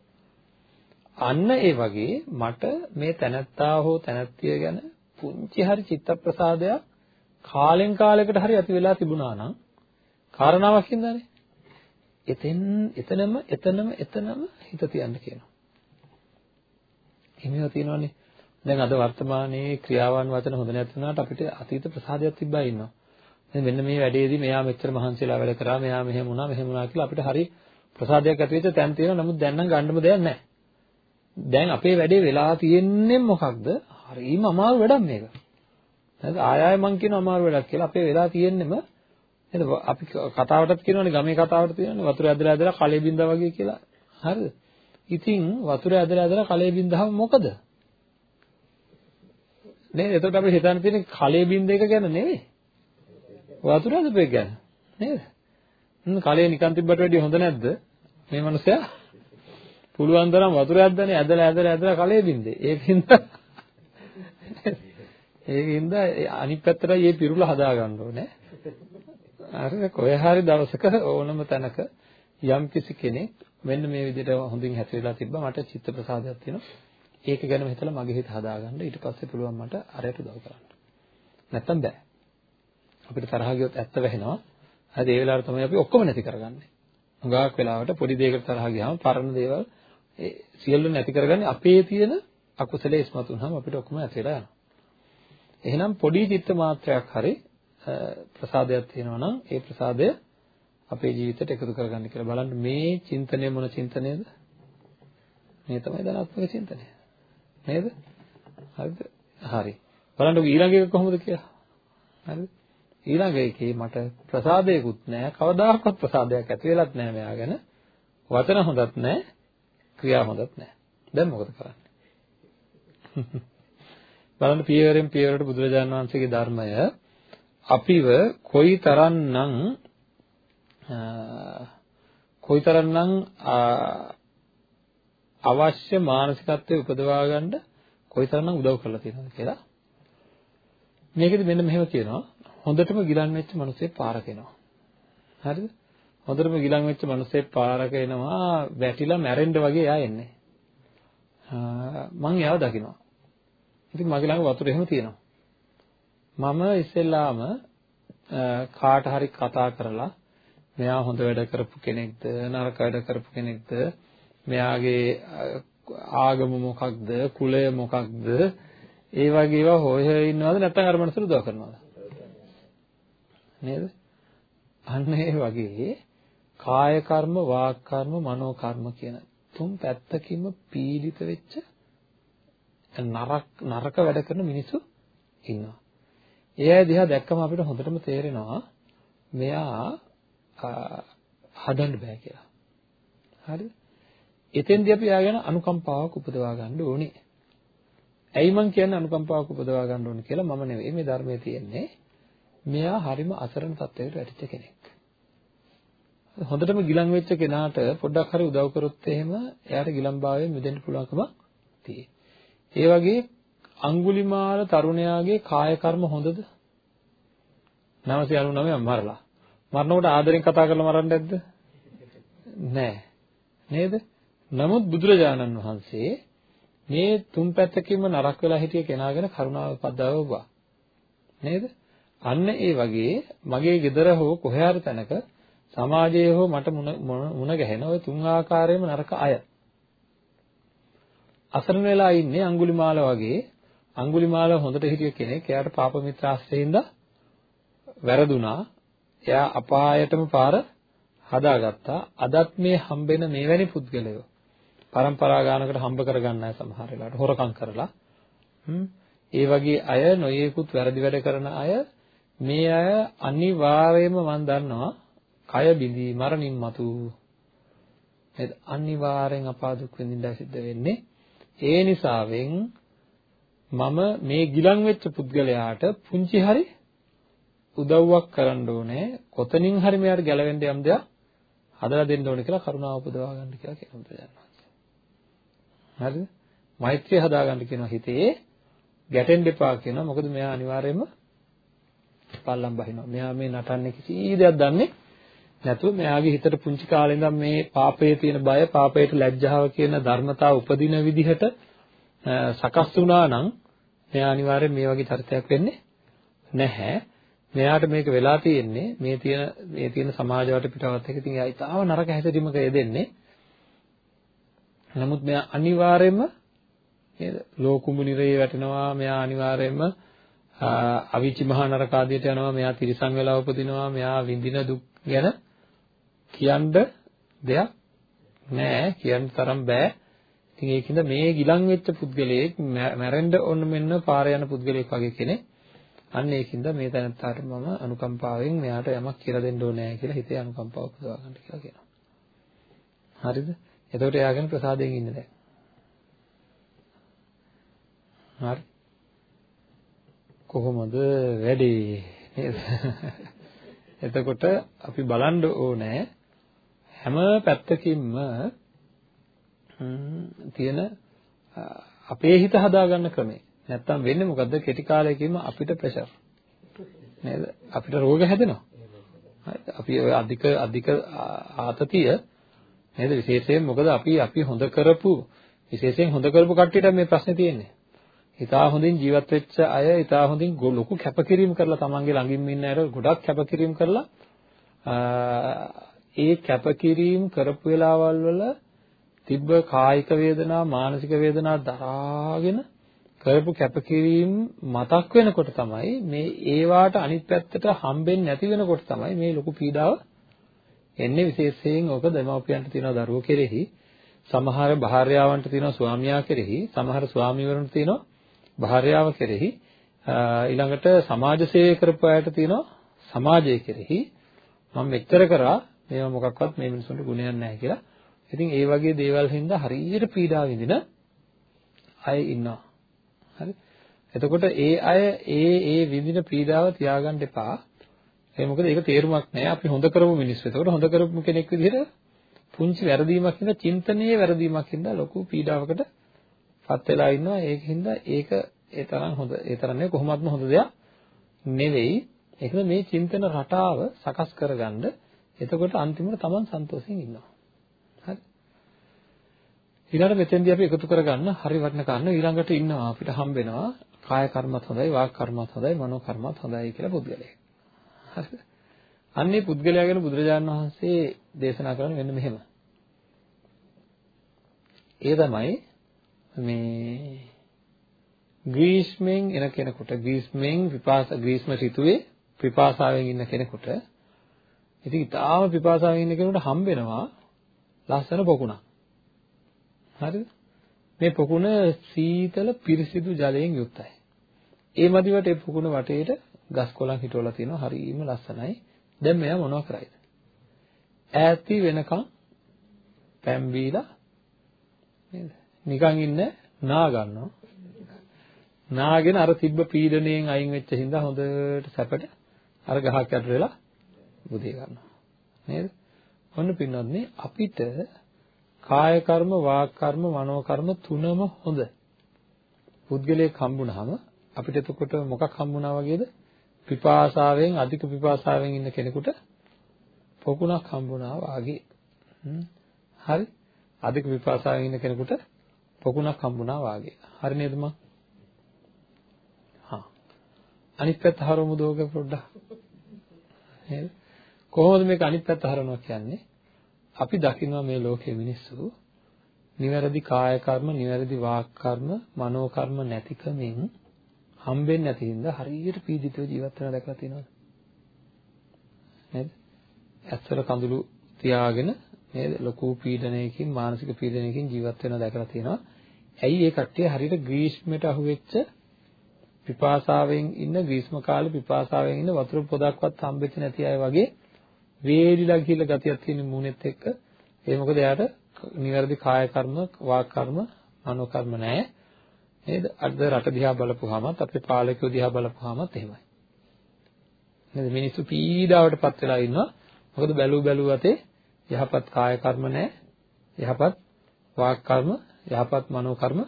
අන්න ඒ වගේ මට මේ තැනැත්තා හෝ තැනැත්තිය ගැන පුංචි හරි චිත්ත ප්‍රසාදයක් කාලෙන් කාලයකට හරි ඇති වෙලා තිබුණා නම් කාරණාවක් හින්දානේ. එතෙන් එතනම එතනම එතනම හිත තියන්න කියනවා. හිමියව තියෙනවානේ. දැන් අද වර්තමානයේ ක්‍රියාවන් වචන හොඳ නැති වුණාට අපිට අතීත ප්‍රසාදයක් තිබ්බා ඉන්නවා. දැන් මෙන්න මේ වැඩේදී මෙයා මෙච්චර මහන්සිලා වැඩ කරා, මෙයා මෙහෙම වුණා, මෙහෙම වුණා කියලා අපිට හරි ප්‍රසාදයක් ඇති වෙච්ච තැන් තියෙනවා. නමුත් දැන් නම් ගන්නම දෙයක් නැහැ. දැන් අපේ වැඩේ වෙලා තියෙන්නේ මොකක්ද? හරිම අමාරු වැඩක් මේක. නේද? ආය ආය මං කියන අමාරු වැඩක් කියලා අපේ වෙලා තියෙන්නෙම නේද? අපි කතාවටත් කියනවනේ ගමේ කතාවට තියෙනවනේ වතුර ඇදලා ඇදලා කලෙ බින්දා වගේ කියලා. හරිද? ඉතින් වතුර ඇදලා ඇදලා කලෙ බින්දාම මොකද? නේද? එතකොට අපි හිතන්න තියෙන්නේ කලෙ බින්ද එක ගැන නෙවෙයි. වතුර ඇදපු එක ගැන. නේද? කලෙ නිකන් තිබ්බට වැඩිය හොඳ නැද්ද? මේ මනුස්සයා පුළුවන් තරම් වතුර ඇද්දනේ ඇදලා ඇදලා ඇදලා කලෙ බින්දේ. ඒකින්ද ඒකින්ද අනිත් පැත්තට මේ පිරුල හදා ගන්න ඕනේ. හරිද? කොහේ හරි දවසක ඕනම තැනක යම් කිසි කෙනෙක් මෙන්න මේ විදිහට හොඳින් හැසිරෙලා තිබ්බා මට චිත්ත ප්‍රසාදයක් තියෙනවා. ඒක ගැනම හිතලා මගේ හිත හදාගන්න. ඊට පස්සේ පුළුවන් මට අරයට උදව් කරන්න. නැත්තම් බෑ. අපිට තරහ ගියොත් ඇත්ත වැහෙනවා. හරි ඒ වෙලාවට තමයි අපි ඔක්කොම නැති කරගන්නේ. හුඟක් වෙලාවට පොඩි දෙයකට තරහ ගියාම පරණ දේවල් ඒ සියල්ල නැති කරගන්නේ අපේ තියෙන අකුසලයේ ඉස්මතු වුනහම අපිට ඔක්කොම නැති වෙලා යනවා. එහෙනම් පොඩි චිත්ත මාත්‍රයක් හරි ප්‍රසාදයක් තියෙනවා නම් ඒ ප්‍රසාදය අපේ ජීවිතයට එකතු කරගන්න කියලා බලන්න මේ චින්තනය මොන චින්තනයද? මේ තමයි ධනාත්මක චින්තනය. නේද? හරිද? හරි. බලන්නකො ඊළඟ එක කොහොමද කියලා. හරිද? ඊළඟ එකේ මට ප්‍රසාදයකුත් නැහැ. කවදාකවත් ප්‍රසාදයක් ඇති වෙලත් නැහැ මෙයා ගැන. වචන හොඳත් නැහැ. ක්‍රියා හොඳත් නැහැ. දැන් මොකද කරන්නේ? බලන්න පියවරෙන් පියවරට බුදුරජාණන් වහන්සේගේ ධර්මය. අපිව කොයි තරම්නම් කොයිතරම්නම් අවශ්‍ය මානසිකත්වයේ උපදවා ගන්න කොයිතරම්නම් උදව් කරලා තියෙනවද කියලා? මේකෙදි මෙන්න මෙහෙම කියනවා. හොඳටම ගිලන් වෙච්ච මිනිස්සේ පාරක එනවා. හරිද? හොඳටම ගිලන් වෙච්ච මිනිස්සේ පාරක එනවා වැටිලා මැරෙන්න වගේ එයා එන්නේ. මං එයාව දකිනවා. ඉතින් මගේ ළඟ වතුර එහෙම තියෙනවා. මම ඉස්සෙල්ලාම කාට හරි කතා කරලා මෙයා හොඳ වැඩ කරපු කෙනෙක්ද නරක වැඩ කරපු කෙනෙක්ද මෙයාගේ ආගම මොකක්ද කුලය මොකක්ද ඒ වගේ ඒවා හොය හොය ඉන්නවද නැත්නම් අර මනසට උදව් කරනවද? නේද? අන්න ඒ වගේ කාය කර්ම වාක් කර්ම මනෝ කර්ම කියන තුන් පැත්තකින්ම පීඩිත වෙච්ච නරක නරක වැඩ කරන මිනිස්සු ඉන්නවා. ඒ අය දිහා දැක්කම අපිට හොඳටම තේරෙනවා මෙයා හදන්න බෑ කියලා. හරිද? එතෙන්දී අපි යාගෙන අනුකම්පාවක් උපදවා ගන්න ඕනේ. ඇයි මං කියන්නේ අනුකම්පාවක් උපදවා ගන්න ඕනේ කියලා මම නෙවෙයි මේ ධර්මයේ තියෙන්නේ. මෙයා හරිම අසරණ තත්ත්වයකට වැටිච්ච කෙනෙක්. හොඳටම ගිලන් වෙච්ච කෙනාට පොඩ්ඩක් හරි උදව් කරොත් එහෙම එයාට ගිලන්භාවයෙන් මිදෙන්න පුළුවන්කම තියෙයි. ඒ වගේ අඟුලිමාල තරුණයාගේ කාය කර්ම හොඳද? 999 මරලා. මරනකොට ආදරෙන් කතා කරලා මරන්නේ නැද්ද? නෑ. නේද? නමුත් බුදුරජාණන් වහන්සේ මේ තුන් පැත්තකින්ම නරක වෙලා හිටිය කෙනා ගැන කරුණාව පදවුවා. නේද? අන්න ඒ වගේ මගේ gedara හෝ කොහේ හරි තැනක සමාජයේ හෝ මට මුණ ගැහෙන ওই තුන් ආකාරයෙන්ම නරක අය. අසරණ වෙලා ඉන්නේ අඟුලිමාල වගේ. අඟුලිමාල හොඳට හිටිය කෙනෙක්. එයාට පාප මිත්‍රාශ්‍රයෙන්ද වැරදුනා. එයා අපායටම පාර හදාගත්තා. අදත් මේ හම්බෙන මේවැනි පුද්ගලයෝ પરම්පරා ගානකට හම්බ කරගන්න අය සමහර වෙලාවට හොරකම් කරලා. ඒ වගේ අය නොයේකුත් වැරදි වැඩ කරන අය මේ අය අනිවාර්යයෙන්ම මම දන්නවා කය බිඳී මරණින් මතු. නේද අනිවාර්යෙන් අපා දුක් විඳින්නයි සිද්ධ වෙන්නේ ඒ නිසාවෙන් මම මේ ගිලන් වෙච්ච පුද්ගලයාට පුංචි හරි උදව්වක් කරන්න ඕනේ කොතනින් හරි මෙයාට ගැලවෙන්න යම් දෙයක් හදලා දෙන්න ඕනේ කියලා කරුණාව උපදවා ගන්න කියලා කියන බුදුරජාණන් වහන්සේ. හරිද? මෛත්‍රිය හදා ගන්න කියනවා හිතේ ගැටෙන්න එපා කියනවා. මොකද මෙයා අනිවාර්යයෙන්ම පල්ලම් බහිනවා. මෙයා මේ නටන්නේ කිසි දෙයක් දන්නේ නැතුව මෙයාගේ හිතට පුංචි කාලේ ඉඳන් මේ පාපයේ තියෙන බය, පාපයට ලැජ්ජාව කියන ධර්මතාව උපදින විදිහට සකස් වුණා නම් මෙයා අනිවාර්යෙන් මේ වගේ චරිතයක් වෙන්නේ නැහැ. මෙයාට මේක වෙලා තියෙන්නේ මේ තියෙන මේ තියෙන සමාජ වටපිටාවත් එක්ක ඉතින් එයා ඊටාව නරක හැසිරීමක යෙදෙන්නේ. නමුත් මෙයා අනිවාර්යයෙන්ම නේද? ලෝකුඹු නිරේ වැටෙනවා. මෙයා අනිවාර්යයෙන්ම අවිචි මහා නරක ආදියට යනවා. මෙයා තිරිසන් වෙලා උපදිනවා. මෙයා විඳින දුක් ගැන කියන්න දෙයක් නෑ. කියන්න තරම් බෑ. ඉතින් ඒකින්ද මේ ගිලන් වෙච්ච පුද්ගලයෙක් මැරෙන්න ඕන මෙන්න පාර යන පුද්ගලයෙක් වගේ කෙනෙක්. අන්න ඒකින්ද මේ තැනත්තාට මම අනුකම්පාවෙන් මෙයාට යමක් කියලා දෙන්න ඕනේ කියලා හිතේ අනුකම්පාව උපදවා ගන්න කියලා කියනවා. හරිද? එතකොට එයාගෙන ප්‍රසාදයෙන් ඉන්න දැන්. හරි. කොහොමද වැඩේ නේද? එතකොට අපි බලන්න ඕනේ හැම පැත්තකින්ම තියෙන අපේ හිත හදාගන්න ක්‍රමේ. නැත්තම් වෙන්නේ මොකද්ද? කෙටි කාලයකින්ම අපිට ප්‍රෙෂර්. නේද? අපිට රෝග හැදෙනවා. අපි ඔය අධික අධික ආතතිය නේද විශේෂයෙන් මොකද අපි අපි හොඳ කරපු විශේෂයෙන් හොඳ කරපු කට්ටියට මේ ප්‍රශ්නේ තියෙන්නේ. ඉතා හොඳින් ජීවත් වෙච්ච අය ඉතා හොඳින් ලොකු කැපකිරීම කරලා තමන්ගේ ළඟින් ඉන්න අය ගොඩක් කැපකිරීම කරලා ඒ කැපකිරීම කරපු වෙලාවල් වල තිබ්බ කායික වේදනා මානසික වේදනා දරාගෙන කරපු කැපකිරීම මතක් වෙනකොට තමයි මේ ඒවාට අනිත් පැත්තට හම්බෙන්නේ නැති වෙනකොට තමයි මේ ලොකු පීඩාව එන්නේ. විශේෂයෙන් ඕක දෙමව්පියන්ට තියෙන දරුවෝ කෙරෙහි සමහර භාර්යාවන්ට තියෙන ස්වාමියා කෙරෙහි සමහර ස්වාමීවරුන්ට තියෙන භාර්යාව කෙරෙහි. ඊළඟට සමාජ සේවය කරපු අයට තියෙනවා සමාජය කෙරෙහි. මම මෙච්චර කරා මේවා මොකක්වත් මේ මිනිසුන්ට ගුණයක් නැහැ කියලා. ඉතින් ඒ වගේ දේවල් හින්දා හරියට පීඩා විඳින අය ඉන්නවා. හරි. එතකොට ඒ අය ඒ ඒ විඳින පීඩාව තියාගන්න එපා. ඒ මොකද ඒක තේරුමක් නැහැ. අපි හොඳ කරපු මිනිස්සු. එතකොට හොඳ කරපු කෙනෙක් විදිහට පුංචි වැරදීමක් හින්දා චින්තනයේ වැරදීමක් හින්දා ලොකු පීඩාවකට පත් වෙලා ඉන්නවා ඒකින්ද ඒක ඒ තරම් හොඳ ඒ තරම් නෙවෙයි කොහොමත්ම හොඳ දෙයක් නෙවෙයි ඒකද මේ චින්තන රටාව සකස් කරගන්න එතකොට අන්තිමට Taman සන්තෝෂයෙන් ඉන්නවා. හරි. ඊළඟට මෙතෙන්දී අපි එකතු කරගන්න හරි වටින කාරණා ඊළඟට ඉන්නවා අපිට හම්බෙනවා කාය කර්මත් හොඳයි වාක් කර්මත් හොඳයි මනෝ කර්මත් හොඳයි කියලා පුද්ගලයෙක්. හරිද අන්නේ පුද්ගලයා ගැන බුදුරජාණන් වහන්සේ දේශනා කරන්නේ මෙන්න මෙහෙම. ඒ තමයි මේ ග්‍රීස්මෙන් එන කෙනෙකුට ග්‍රීස්මෙන් විපාස ග්‍රීස්ම ඍතුවේ පිපාසාවෙන් ඉන්න කෙනෙකුට ඉතින් ඊටාම පිපාසාවෙන් ඉන්න කෙනෙකුට හම්බෙනවා ලස්සන පොකුණක්. හරිද? මේ පොකුණ සීතල පිරිසිදු ජලයෙන් යුක්තයි. ඒ මදිවට ඒ පොකුණ වටේට ගස් කොළන් හිටවලා තියෙනවා හරිම ලස්සනයි. දැන් මෙයා මොනව කරයිද? ඈති වෙනකන් පැම් බීලා නේද? නිකන් ඉන්න නා ගන්නවා. නාගෙන අර තිබ්බ පීඩණයෙන් අයින් වෙච්ච හින්දා හොඳට සැපට අර ගහක් යට වෙලා බුදිය ගන්නවා. නේද? ඔන්න පින්වත්නි අපිට කාය කර්ම, වාක් කර්ම, මනෝ කර්ම තුනම හොඳ. පුද්ගලයෙක් හම්බුනහම අපිට එතකොට මොකක් හම්බුනා වගේද? පිපාසාවෙන් අධික පිපාසාවෙන් ඉන්න කෙනෙකුට පොකුණක් හම්බුනා වාගේ. හරි? අධික පිපාසාවෙන් ඉන්න කෙනෙකුට පොකුණක් හම්බුණා වාගේ. හරි නේද මං? හා. අනිත් පැත්ත හරවමු දෝග පොඩ්ඩක්. නේද? කොහොමද මේක අනිත් පැත්ත හරවනවා කියන්නේ? අපි දකිනවා මේ ලෝකයේ මිනිස්සු නිවැරදි කාය කර්ම, නිවැරදි වාක් කර්ම, මනෝ කර්ම නැතිකමින් හම්බෙන්නේ නැති හින්දා හරියට පීඩිතව ජීවත් වෙනවා දැකලා තියෙනවද? නේද? ඇස්වල කඳුළු තියාගෙන නේද? ලොකු පීඩනයකින් මානසික පීඩනයකින් ජීවත් වෙනවා දැකලා තියෙනවා. ඇයි ඒ කට්ටිය හරියට ග්‍රීෂ්මයට අහුවෙච්ච පිපාසාවෙන් ඉන්න ග්‍රීෂ්ම කාලේ පිපාසාවෙන් ඉන්න වතුර පොදක්වත් හම්බෙච්ච නැති අය වගේ වේලිලා ගිහිල්ලා ගතියක් තියෙන මූණෙත් එක්ක. ඒ මොකද එයාට නිවැරදි කාය කර්ම වාක් කර්ම මනෝ කර්ම නැහැ. නේද? අද රට දිහා බලපුවාමත් අපේ පාලකයෝ දිහා බලපුවාමත් එහෙමයි. නේද? මිනිස්සු පීඩාවටපත් වෙලා ඉන්නවා. මොකද බැලූ බැලූ අතේ යහපත් කාය කර්ම නැහැ. යහපත් වාක් කර්ම යහපත් මනෝ කර්ම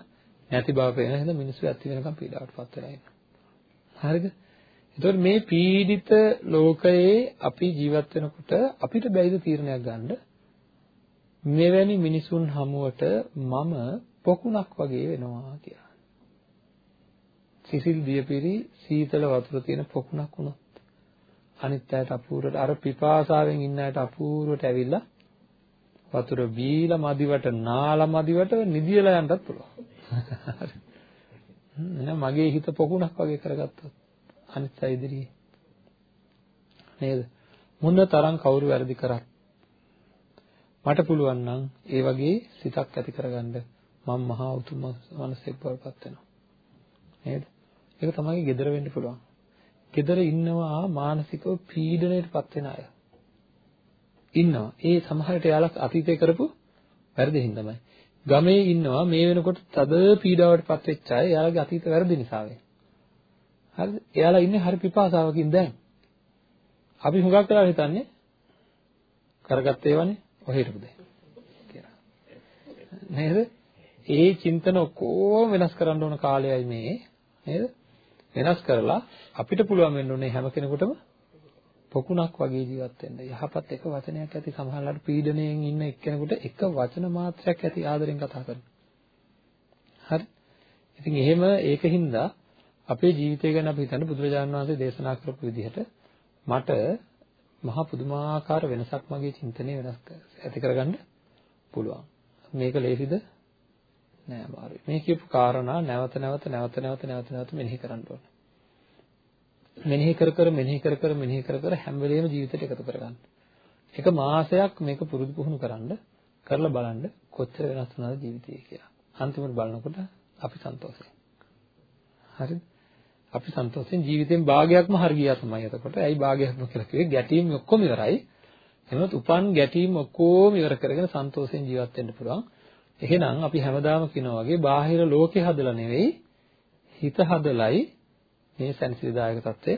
නැති බව පේන හින්දා මිනිස්සු ඇති වෙනකම් පීඩාවටපත් වෙලා ඉන්නවා. හරිද? එතකොට මේ පීඩිත ලෝකයේ අපි ජීවත් වෙනකොට අපිට බැයිද තීරණයක් ගන්න මෙවැනි මිනිසුන් හමුවට මම පොකුණක් වගේ වෙනවා කියලා. සිසිල් දියපිරි සීතල වතුර තියෙන පොකුණක් වුණොත් අනිත් අයට අපූර්වට අර පිපාසාවෙන් ඉන්න අයට අපූර්වට ඇවිල්ලා වතුර බීලා මදිවට නාලා මදිවට නිදියලා යන්නත් පුළුවන්. හරි. එහෙනම් මගේ හිත පොකුණක් වගේ කරගත්තොත් අනිත් අය ඉදිරියේ නේද? මොන තරම් කවුරු වැරදි කරත් මට පුළුවන් නම් ඒ වගේ සිතක් ඇති කරගන්න මම මහා උතුම් මනසෙක් බවටපත් වෙනවා. නේද? ඒක තමයි gedara වෙන්න පුළුවන්. gedara ඉන්නවා මානසිකව පීඩණයටපත් වෙන අය. ඉන්නවා. ඒ සමහරට යාලක් අතීතේ කරපු වැරදි හින්දාමයි. ගමේ ඉන්නවා මේ වෙනකොට තද පීඩාවටපත් වෙච්ච අය යාලගේ අතීත වැරදි නිසා වෙයි. හරිද? එයාලා ඉන්නේ හරි පිපාසාවකින් දැන්. අපි හුඟක් වෙලා හිතන්නේ කරගත්ත ඒවානේ ඔහෙටද කියලා. නේද? ඒ චින්තන ඔක්කොම වෙනස් කරන්න ඕන කාලයයි මේ නේද? වෙනස් කරලා අපිට පුළුවන් වෙන්න ඕනේ හැම කෙනෙකුටම පොකුණක් වගේ ජීවත් වෙන්න. යහපත් එක වචනයක් ඇති සමහරවිට පීඩණයෙන් ඉන්න එක්කෙනෙකුට එක වචන මාත්‍රයක් ඇති ආදරෙන් කතා කරන. හරි? ඉතින් එහෙම ඒකින්ද අපේ ජීවිතය ගැන අපි හිතන්න බුදුරජාණන් වහන්සේ දේශනා කරපු විදිහට මට මහා පුදුමාකාර වෙනසක් මගේ චින්තනයේ වෙනස් ඇති කරගන්න පුළුවන්. මේක ලේසිද? නෑ අමාරුයි. මේ කියපු කාරණා නැවත නැවත නැවත නැවත නැවත නැවත මෙනෙහි කරන්න ඕනේ. මෙනෙහි කර කර මෙනෙහි කර කර මෙනෙහි කර කර හැම වෙලෙම ජීවිතයට එකතු කරගන්න. එක මාසයක් මේක පුරුදු පුහුණු කරන්න කරලා බලන්න කොච්චර වෙනස් වුණාද ජීවිතේ කියලා. අන්තිමට බලනකොට අපි සන්තෝෂයි. හරිද? අපි සන්තෝෂෙන් ජීවිතෙන් භාගයක්ම හරියා තමයි එතකොට. ඇයි භාගයක්ම කියලා කිව්වේ? ගැටීම් ඔක්කොම ඉවරයි. එහෙනම් උපන් ගැටීම් ඔක්කොම ඉවර කරගෙන සන්තෝෂෙන් ජීවත් වෙන්න පුළුවන්. එහෙනම් අපි හැමදාම කියනවා වගේ බාහිර ලෝකේ හදලා නෙවෙයි හිත හදලයි මේ සැනසීමදායක తත්වය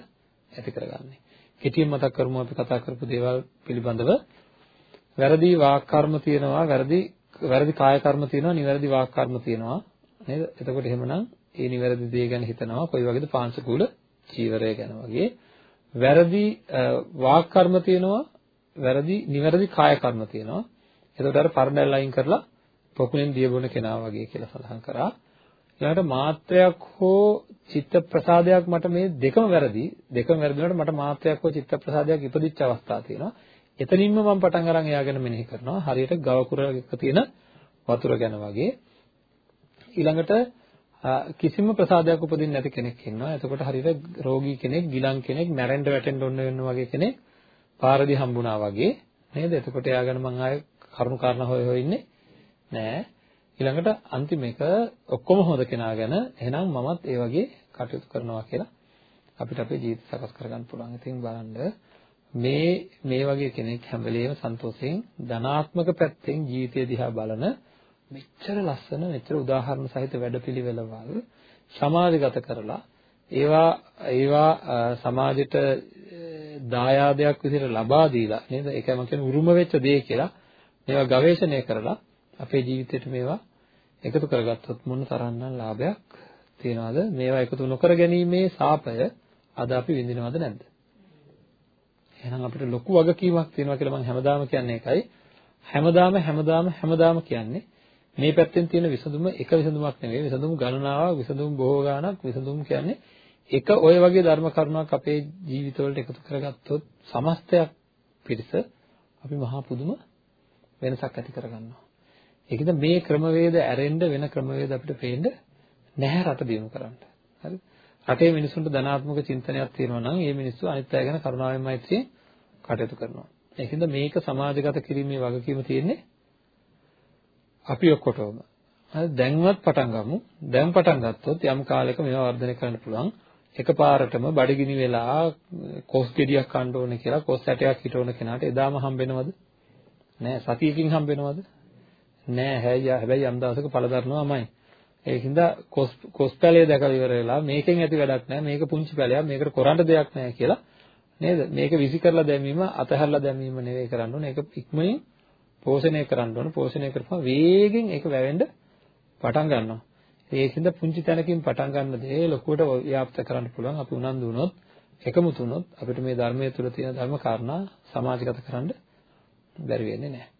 ඇති කරගන්නේ. කෙටියෙන් මතක් කරමු අපි කතා කරපු දේවල් පිළිබඳව. වැරදි වාක් කර්ම තියෙනවා, වැරදි වැරදි කාය කර්ම තියෙනවා, නිවැරදි වාක් කර්ම තියෙනවා. නේද? එතකොට එහෙමනම් ඒ නිවැරදි දේ ගැන හිතනවා. කොයි වගේද පාංශකූල චීවරය ගැන වගේ. වැරදි වාක් කර්ම තියෙනවා. වැරදි නිවැරදි කාය කර්ම තියෙනවා. එතකොට අර පරණල් ලයින් කරලා පොකුණෙන් දියබොන කෙනා වගේ කියලා සඳහන් කරා. ඊළඟට මාත්‍රයක් හෝ චිත්ත ප්‍රසාදයක් මට මේ දෙකම වැරදි. දෙකම වැරදි වුණාට මට මාත්‍රයක් හෝ චිත්ත ප්‍රසාදයක් ඉපදිච්ච අවස්ථා තියෙනවා. එතනින්ම මම පටන් අරන් එයා ගැන මෙනෙහි කරනවා. හරියට ගව කුරයක තියෙන වතුර ගැන වගේ. ඊළඟට කිසිම ප්‍රසාදයක් උපදින්නේ නැති කෙනෙක් ඉන්නවා. එතකොට හරියට රෝගී කෙනෙක්, ගිලන් කෙනෙක්, මැරෙන්න වැටෙන්න ඕන වෙන වගේ කෙනෙක් පාරදී හම්බුණා වගේ නේද? එතකොට එයා ගැන මම ආයේ කරුණු කාරණා හොය හොය ඉන්නේ නෑ. ඊළඟට අන්තිම එක ඔක්කොම හොඳ කෙනා ගැන එහෙනම් මමත් ඒ වගේ කටයුතු කරනවා කියලා අපිට අපේ ජීවිත සකස් කරගන්න පුළුවන්. ඉතින් බලන්න මේ මේ වගේ කෙනෙක් හැම වෙලේම සන්තෝෂයෙන් ධනාත්මක පැත්තෙන් ජීවිතය දිහා බලන මෙච්චර ලස්සන මෙච්චර උදාහරණ සහිත වැඩපිළිවෙළවල් සමාජගත කරලා ඒවා ඒවා සමාජයට දායාදයක් විදිහට ලබා දීලා නේද? ඒකයි මම කියන්නේ උරුම වෙච්ච දේ කියලා මේවා ගවේෂණය කරලා අපේ ජීවිතේට මේවා එකතු කරගත්තොත් මොන තරම්නම් ලාභයක් තියනවද? මේවා එකතු නොකර ගැනීමේ සාපය අද අපි විඳිනවද නැද්ද? එහෙනම් අපිට ලොකු වගකීමක් තියෙනවා කියලා මම හැමදාම කියන්නේ ඒකයි. හැමදාම හැමදාම හැමදාම කියන්නේ මේ පැත්තෙන් තියෙන විසඳුම එක විසඳුමක් නෙවෙයි විසඳුම් ගණනාවක් විසඳුම් බොහෝ ගාණක් විසඳුම් කියන්නේ එක ඔය වගේ ධර්ම කරුණක් අපේ ජීවිතවලට එකතු කරගත්තොත් සමස්තයක් පිරිස අපි මහා පුදුම වෙනසක් ඇති කරගන්නවා. ඒකද මේ ක්‍රමවේද ඇරෙන්න වෙන ක්‍රමවේද අපිට පේන්න නැහැ රට දියුණු කරන්න. හරි? රටේ මිනිසුන්ට ධනාත්මක චින්තනයක් තියෙනවා නම් ඒ මිනිස්සු අනිත් අය ගැන කරුණාවෙන් මෛත්‍රියෙන් කටයුතු කරනවා. ඒකින්ද මේක සමාජගත කිරීමේ වගකීම තියෙන්නේ අපි ඔක්කොටම. හරි දැන්වත් පටන් ගමු. දැන් පටන් ගත්තොත් යම් කාලයක මේවා වර්ධනය කරන්න පුළුවන්. එකපාරටම බඩගිනි වෙලා කොස් ගෙඩියක් කන්න ඕනේ කියලා කොස් ඇටයක් හිට ඕන කෙනාට එදාම හම්බෙනවද? නෑ සතියකින් හම්බෙනවද? නෑ හැයියා හැබැයි යම් දවසක පළ දරනවාමයි. ඒකින්ද කොස් කොස් පැලේ දැකලා ඉවර වෙලා මේකෙන් ඇති වැඩක් නෑ මේක පුංචි පැලයක් මේකට කරන්න දෙයක් නෑ කියලා නේද? මේක විසි කරලා දැමීම අතහැරලා දැමීම නෙවෙයි කරන්න ඕනේ. ඒක ඉක්මනින් පෝෂණය කරන්න ඕනේ. පෝෂණය කරපුවා වේගෙන් ඒක වැවෙන්න පටන් ගන්නවා. ඒකින්ද පුංචි තැනකින් පටන් ගන්න දේ ලොකුවට ව්‍යාප්ත කරන්න පුළුවන්. අපි උනන්දු වුණොත්, එකමුතු වුණොත් අපිට මේ ධර්මයේ තුල තියෙන ධර්ම කාරණා සමාජගත කරන්න බැරි වෙන්නේ නැහැ.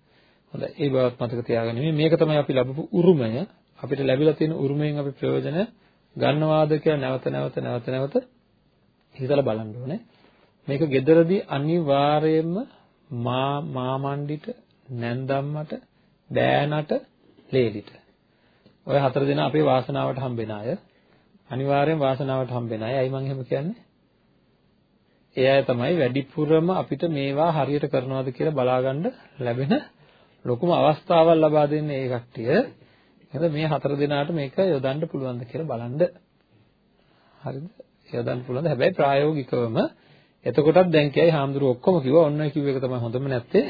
හොඳයි. ඒ බවත් මතක තියාගන්න. මේක තමයි අපි ලැබපු උරුමය. අපිට ලැබිලා තියෙන උරුමයෙන් අපි ප්‍රයෝජන ගන්නවාද කියලා නැවත නැවත නැවත නැවත හිතලා බලන්න ඕනේ. මේක gederදී අනිවාර්යයෙන්ම මා මාමණ්ඩිට නැන්දම්මට බෑනට ලේලිට ඔය හතර දෙනා අපේ වාසනාවට හම්බෙන අය අනිවාර්යෙන් වාසනාවට හම්බෙන අය. ඇයි මම එහෙම කියන්නේ? ඒ අය තමයි වැඩිපුරම අපිට මේවා හරියට කරනවද කියලා බලාගන්න ලැබෙන ලොකුම අවස්ථාවක් ලබා දෙන්නේ ඒ කට්ටිය. එහෙනම් මේ හතර දෙනාට මේක යොදන්න පුළුවන්ද කියලා බලන්න. හරිද? යොදන්න පුළුවන්ද? හැබැයි ප්‍රායෝගිකවම එතකොටත් දැන් කියයි හාමුදුරුවෝ ඔක්කොම කිව්වා ඔන්න කිව්ව එක තමයි හොඳම නැත්තේ.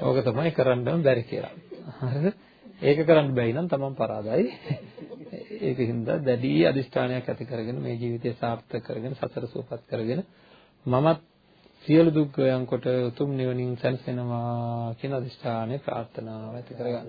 ඕක තමයි කරන්නම බැරි කියලා. හරිද? ඒක කරන්න බැයි නම් තමන් පරාදයි. ඒකින්ද දැඩි අදිෂ්ඨානයක් ඇති කරගෙන මේ ජීවිතය සාර්ථක කරගෙන සතර සූපත් කරගෙන මමත් සියලු දුක් ගයන් කොට උතුම් නිවනින් සැනසෙනවා කියන අදිෂ්ඨානය ප්‍රාර්ථනාව ඇති කරගන්න.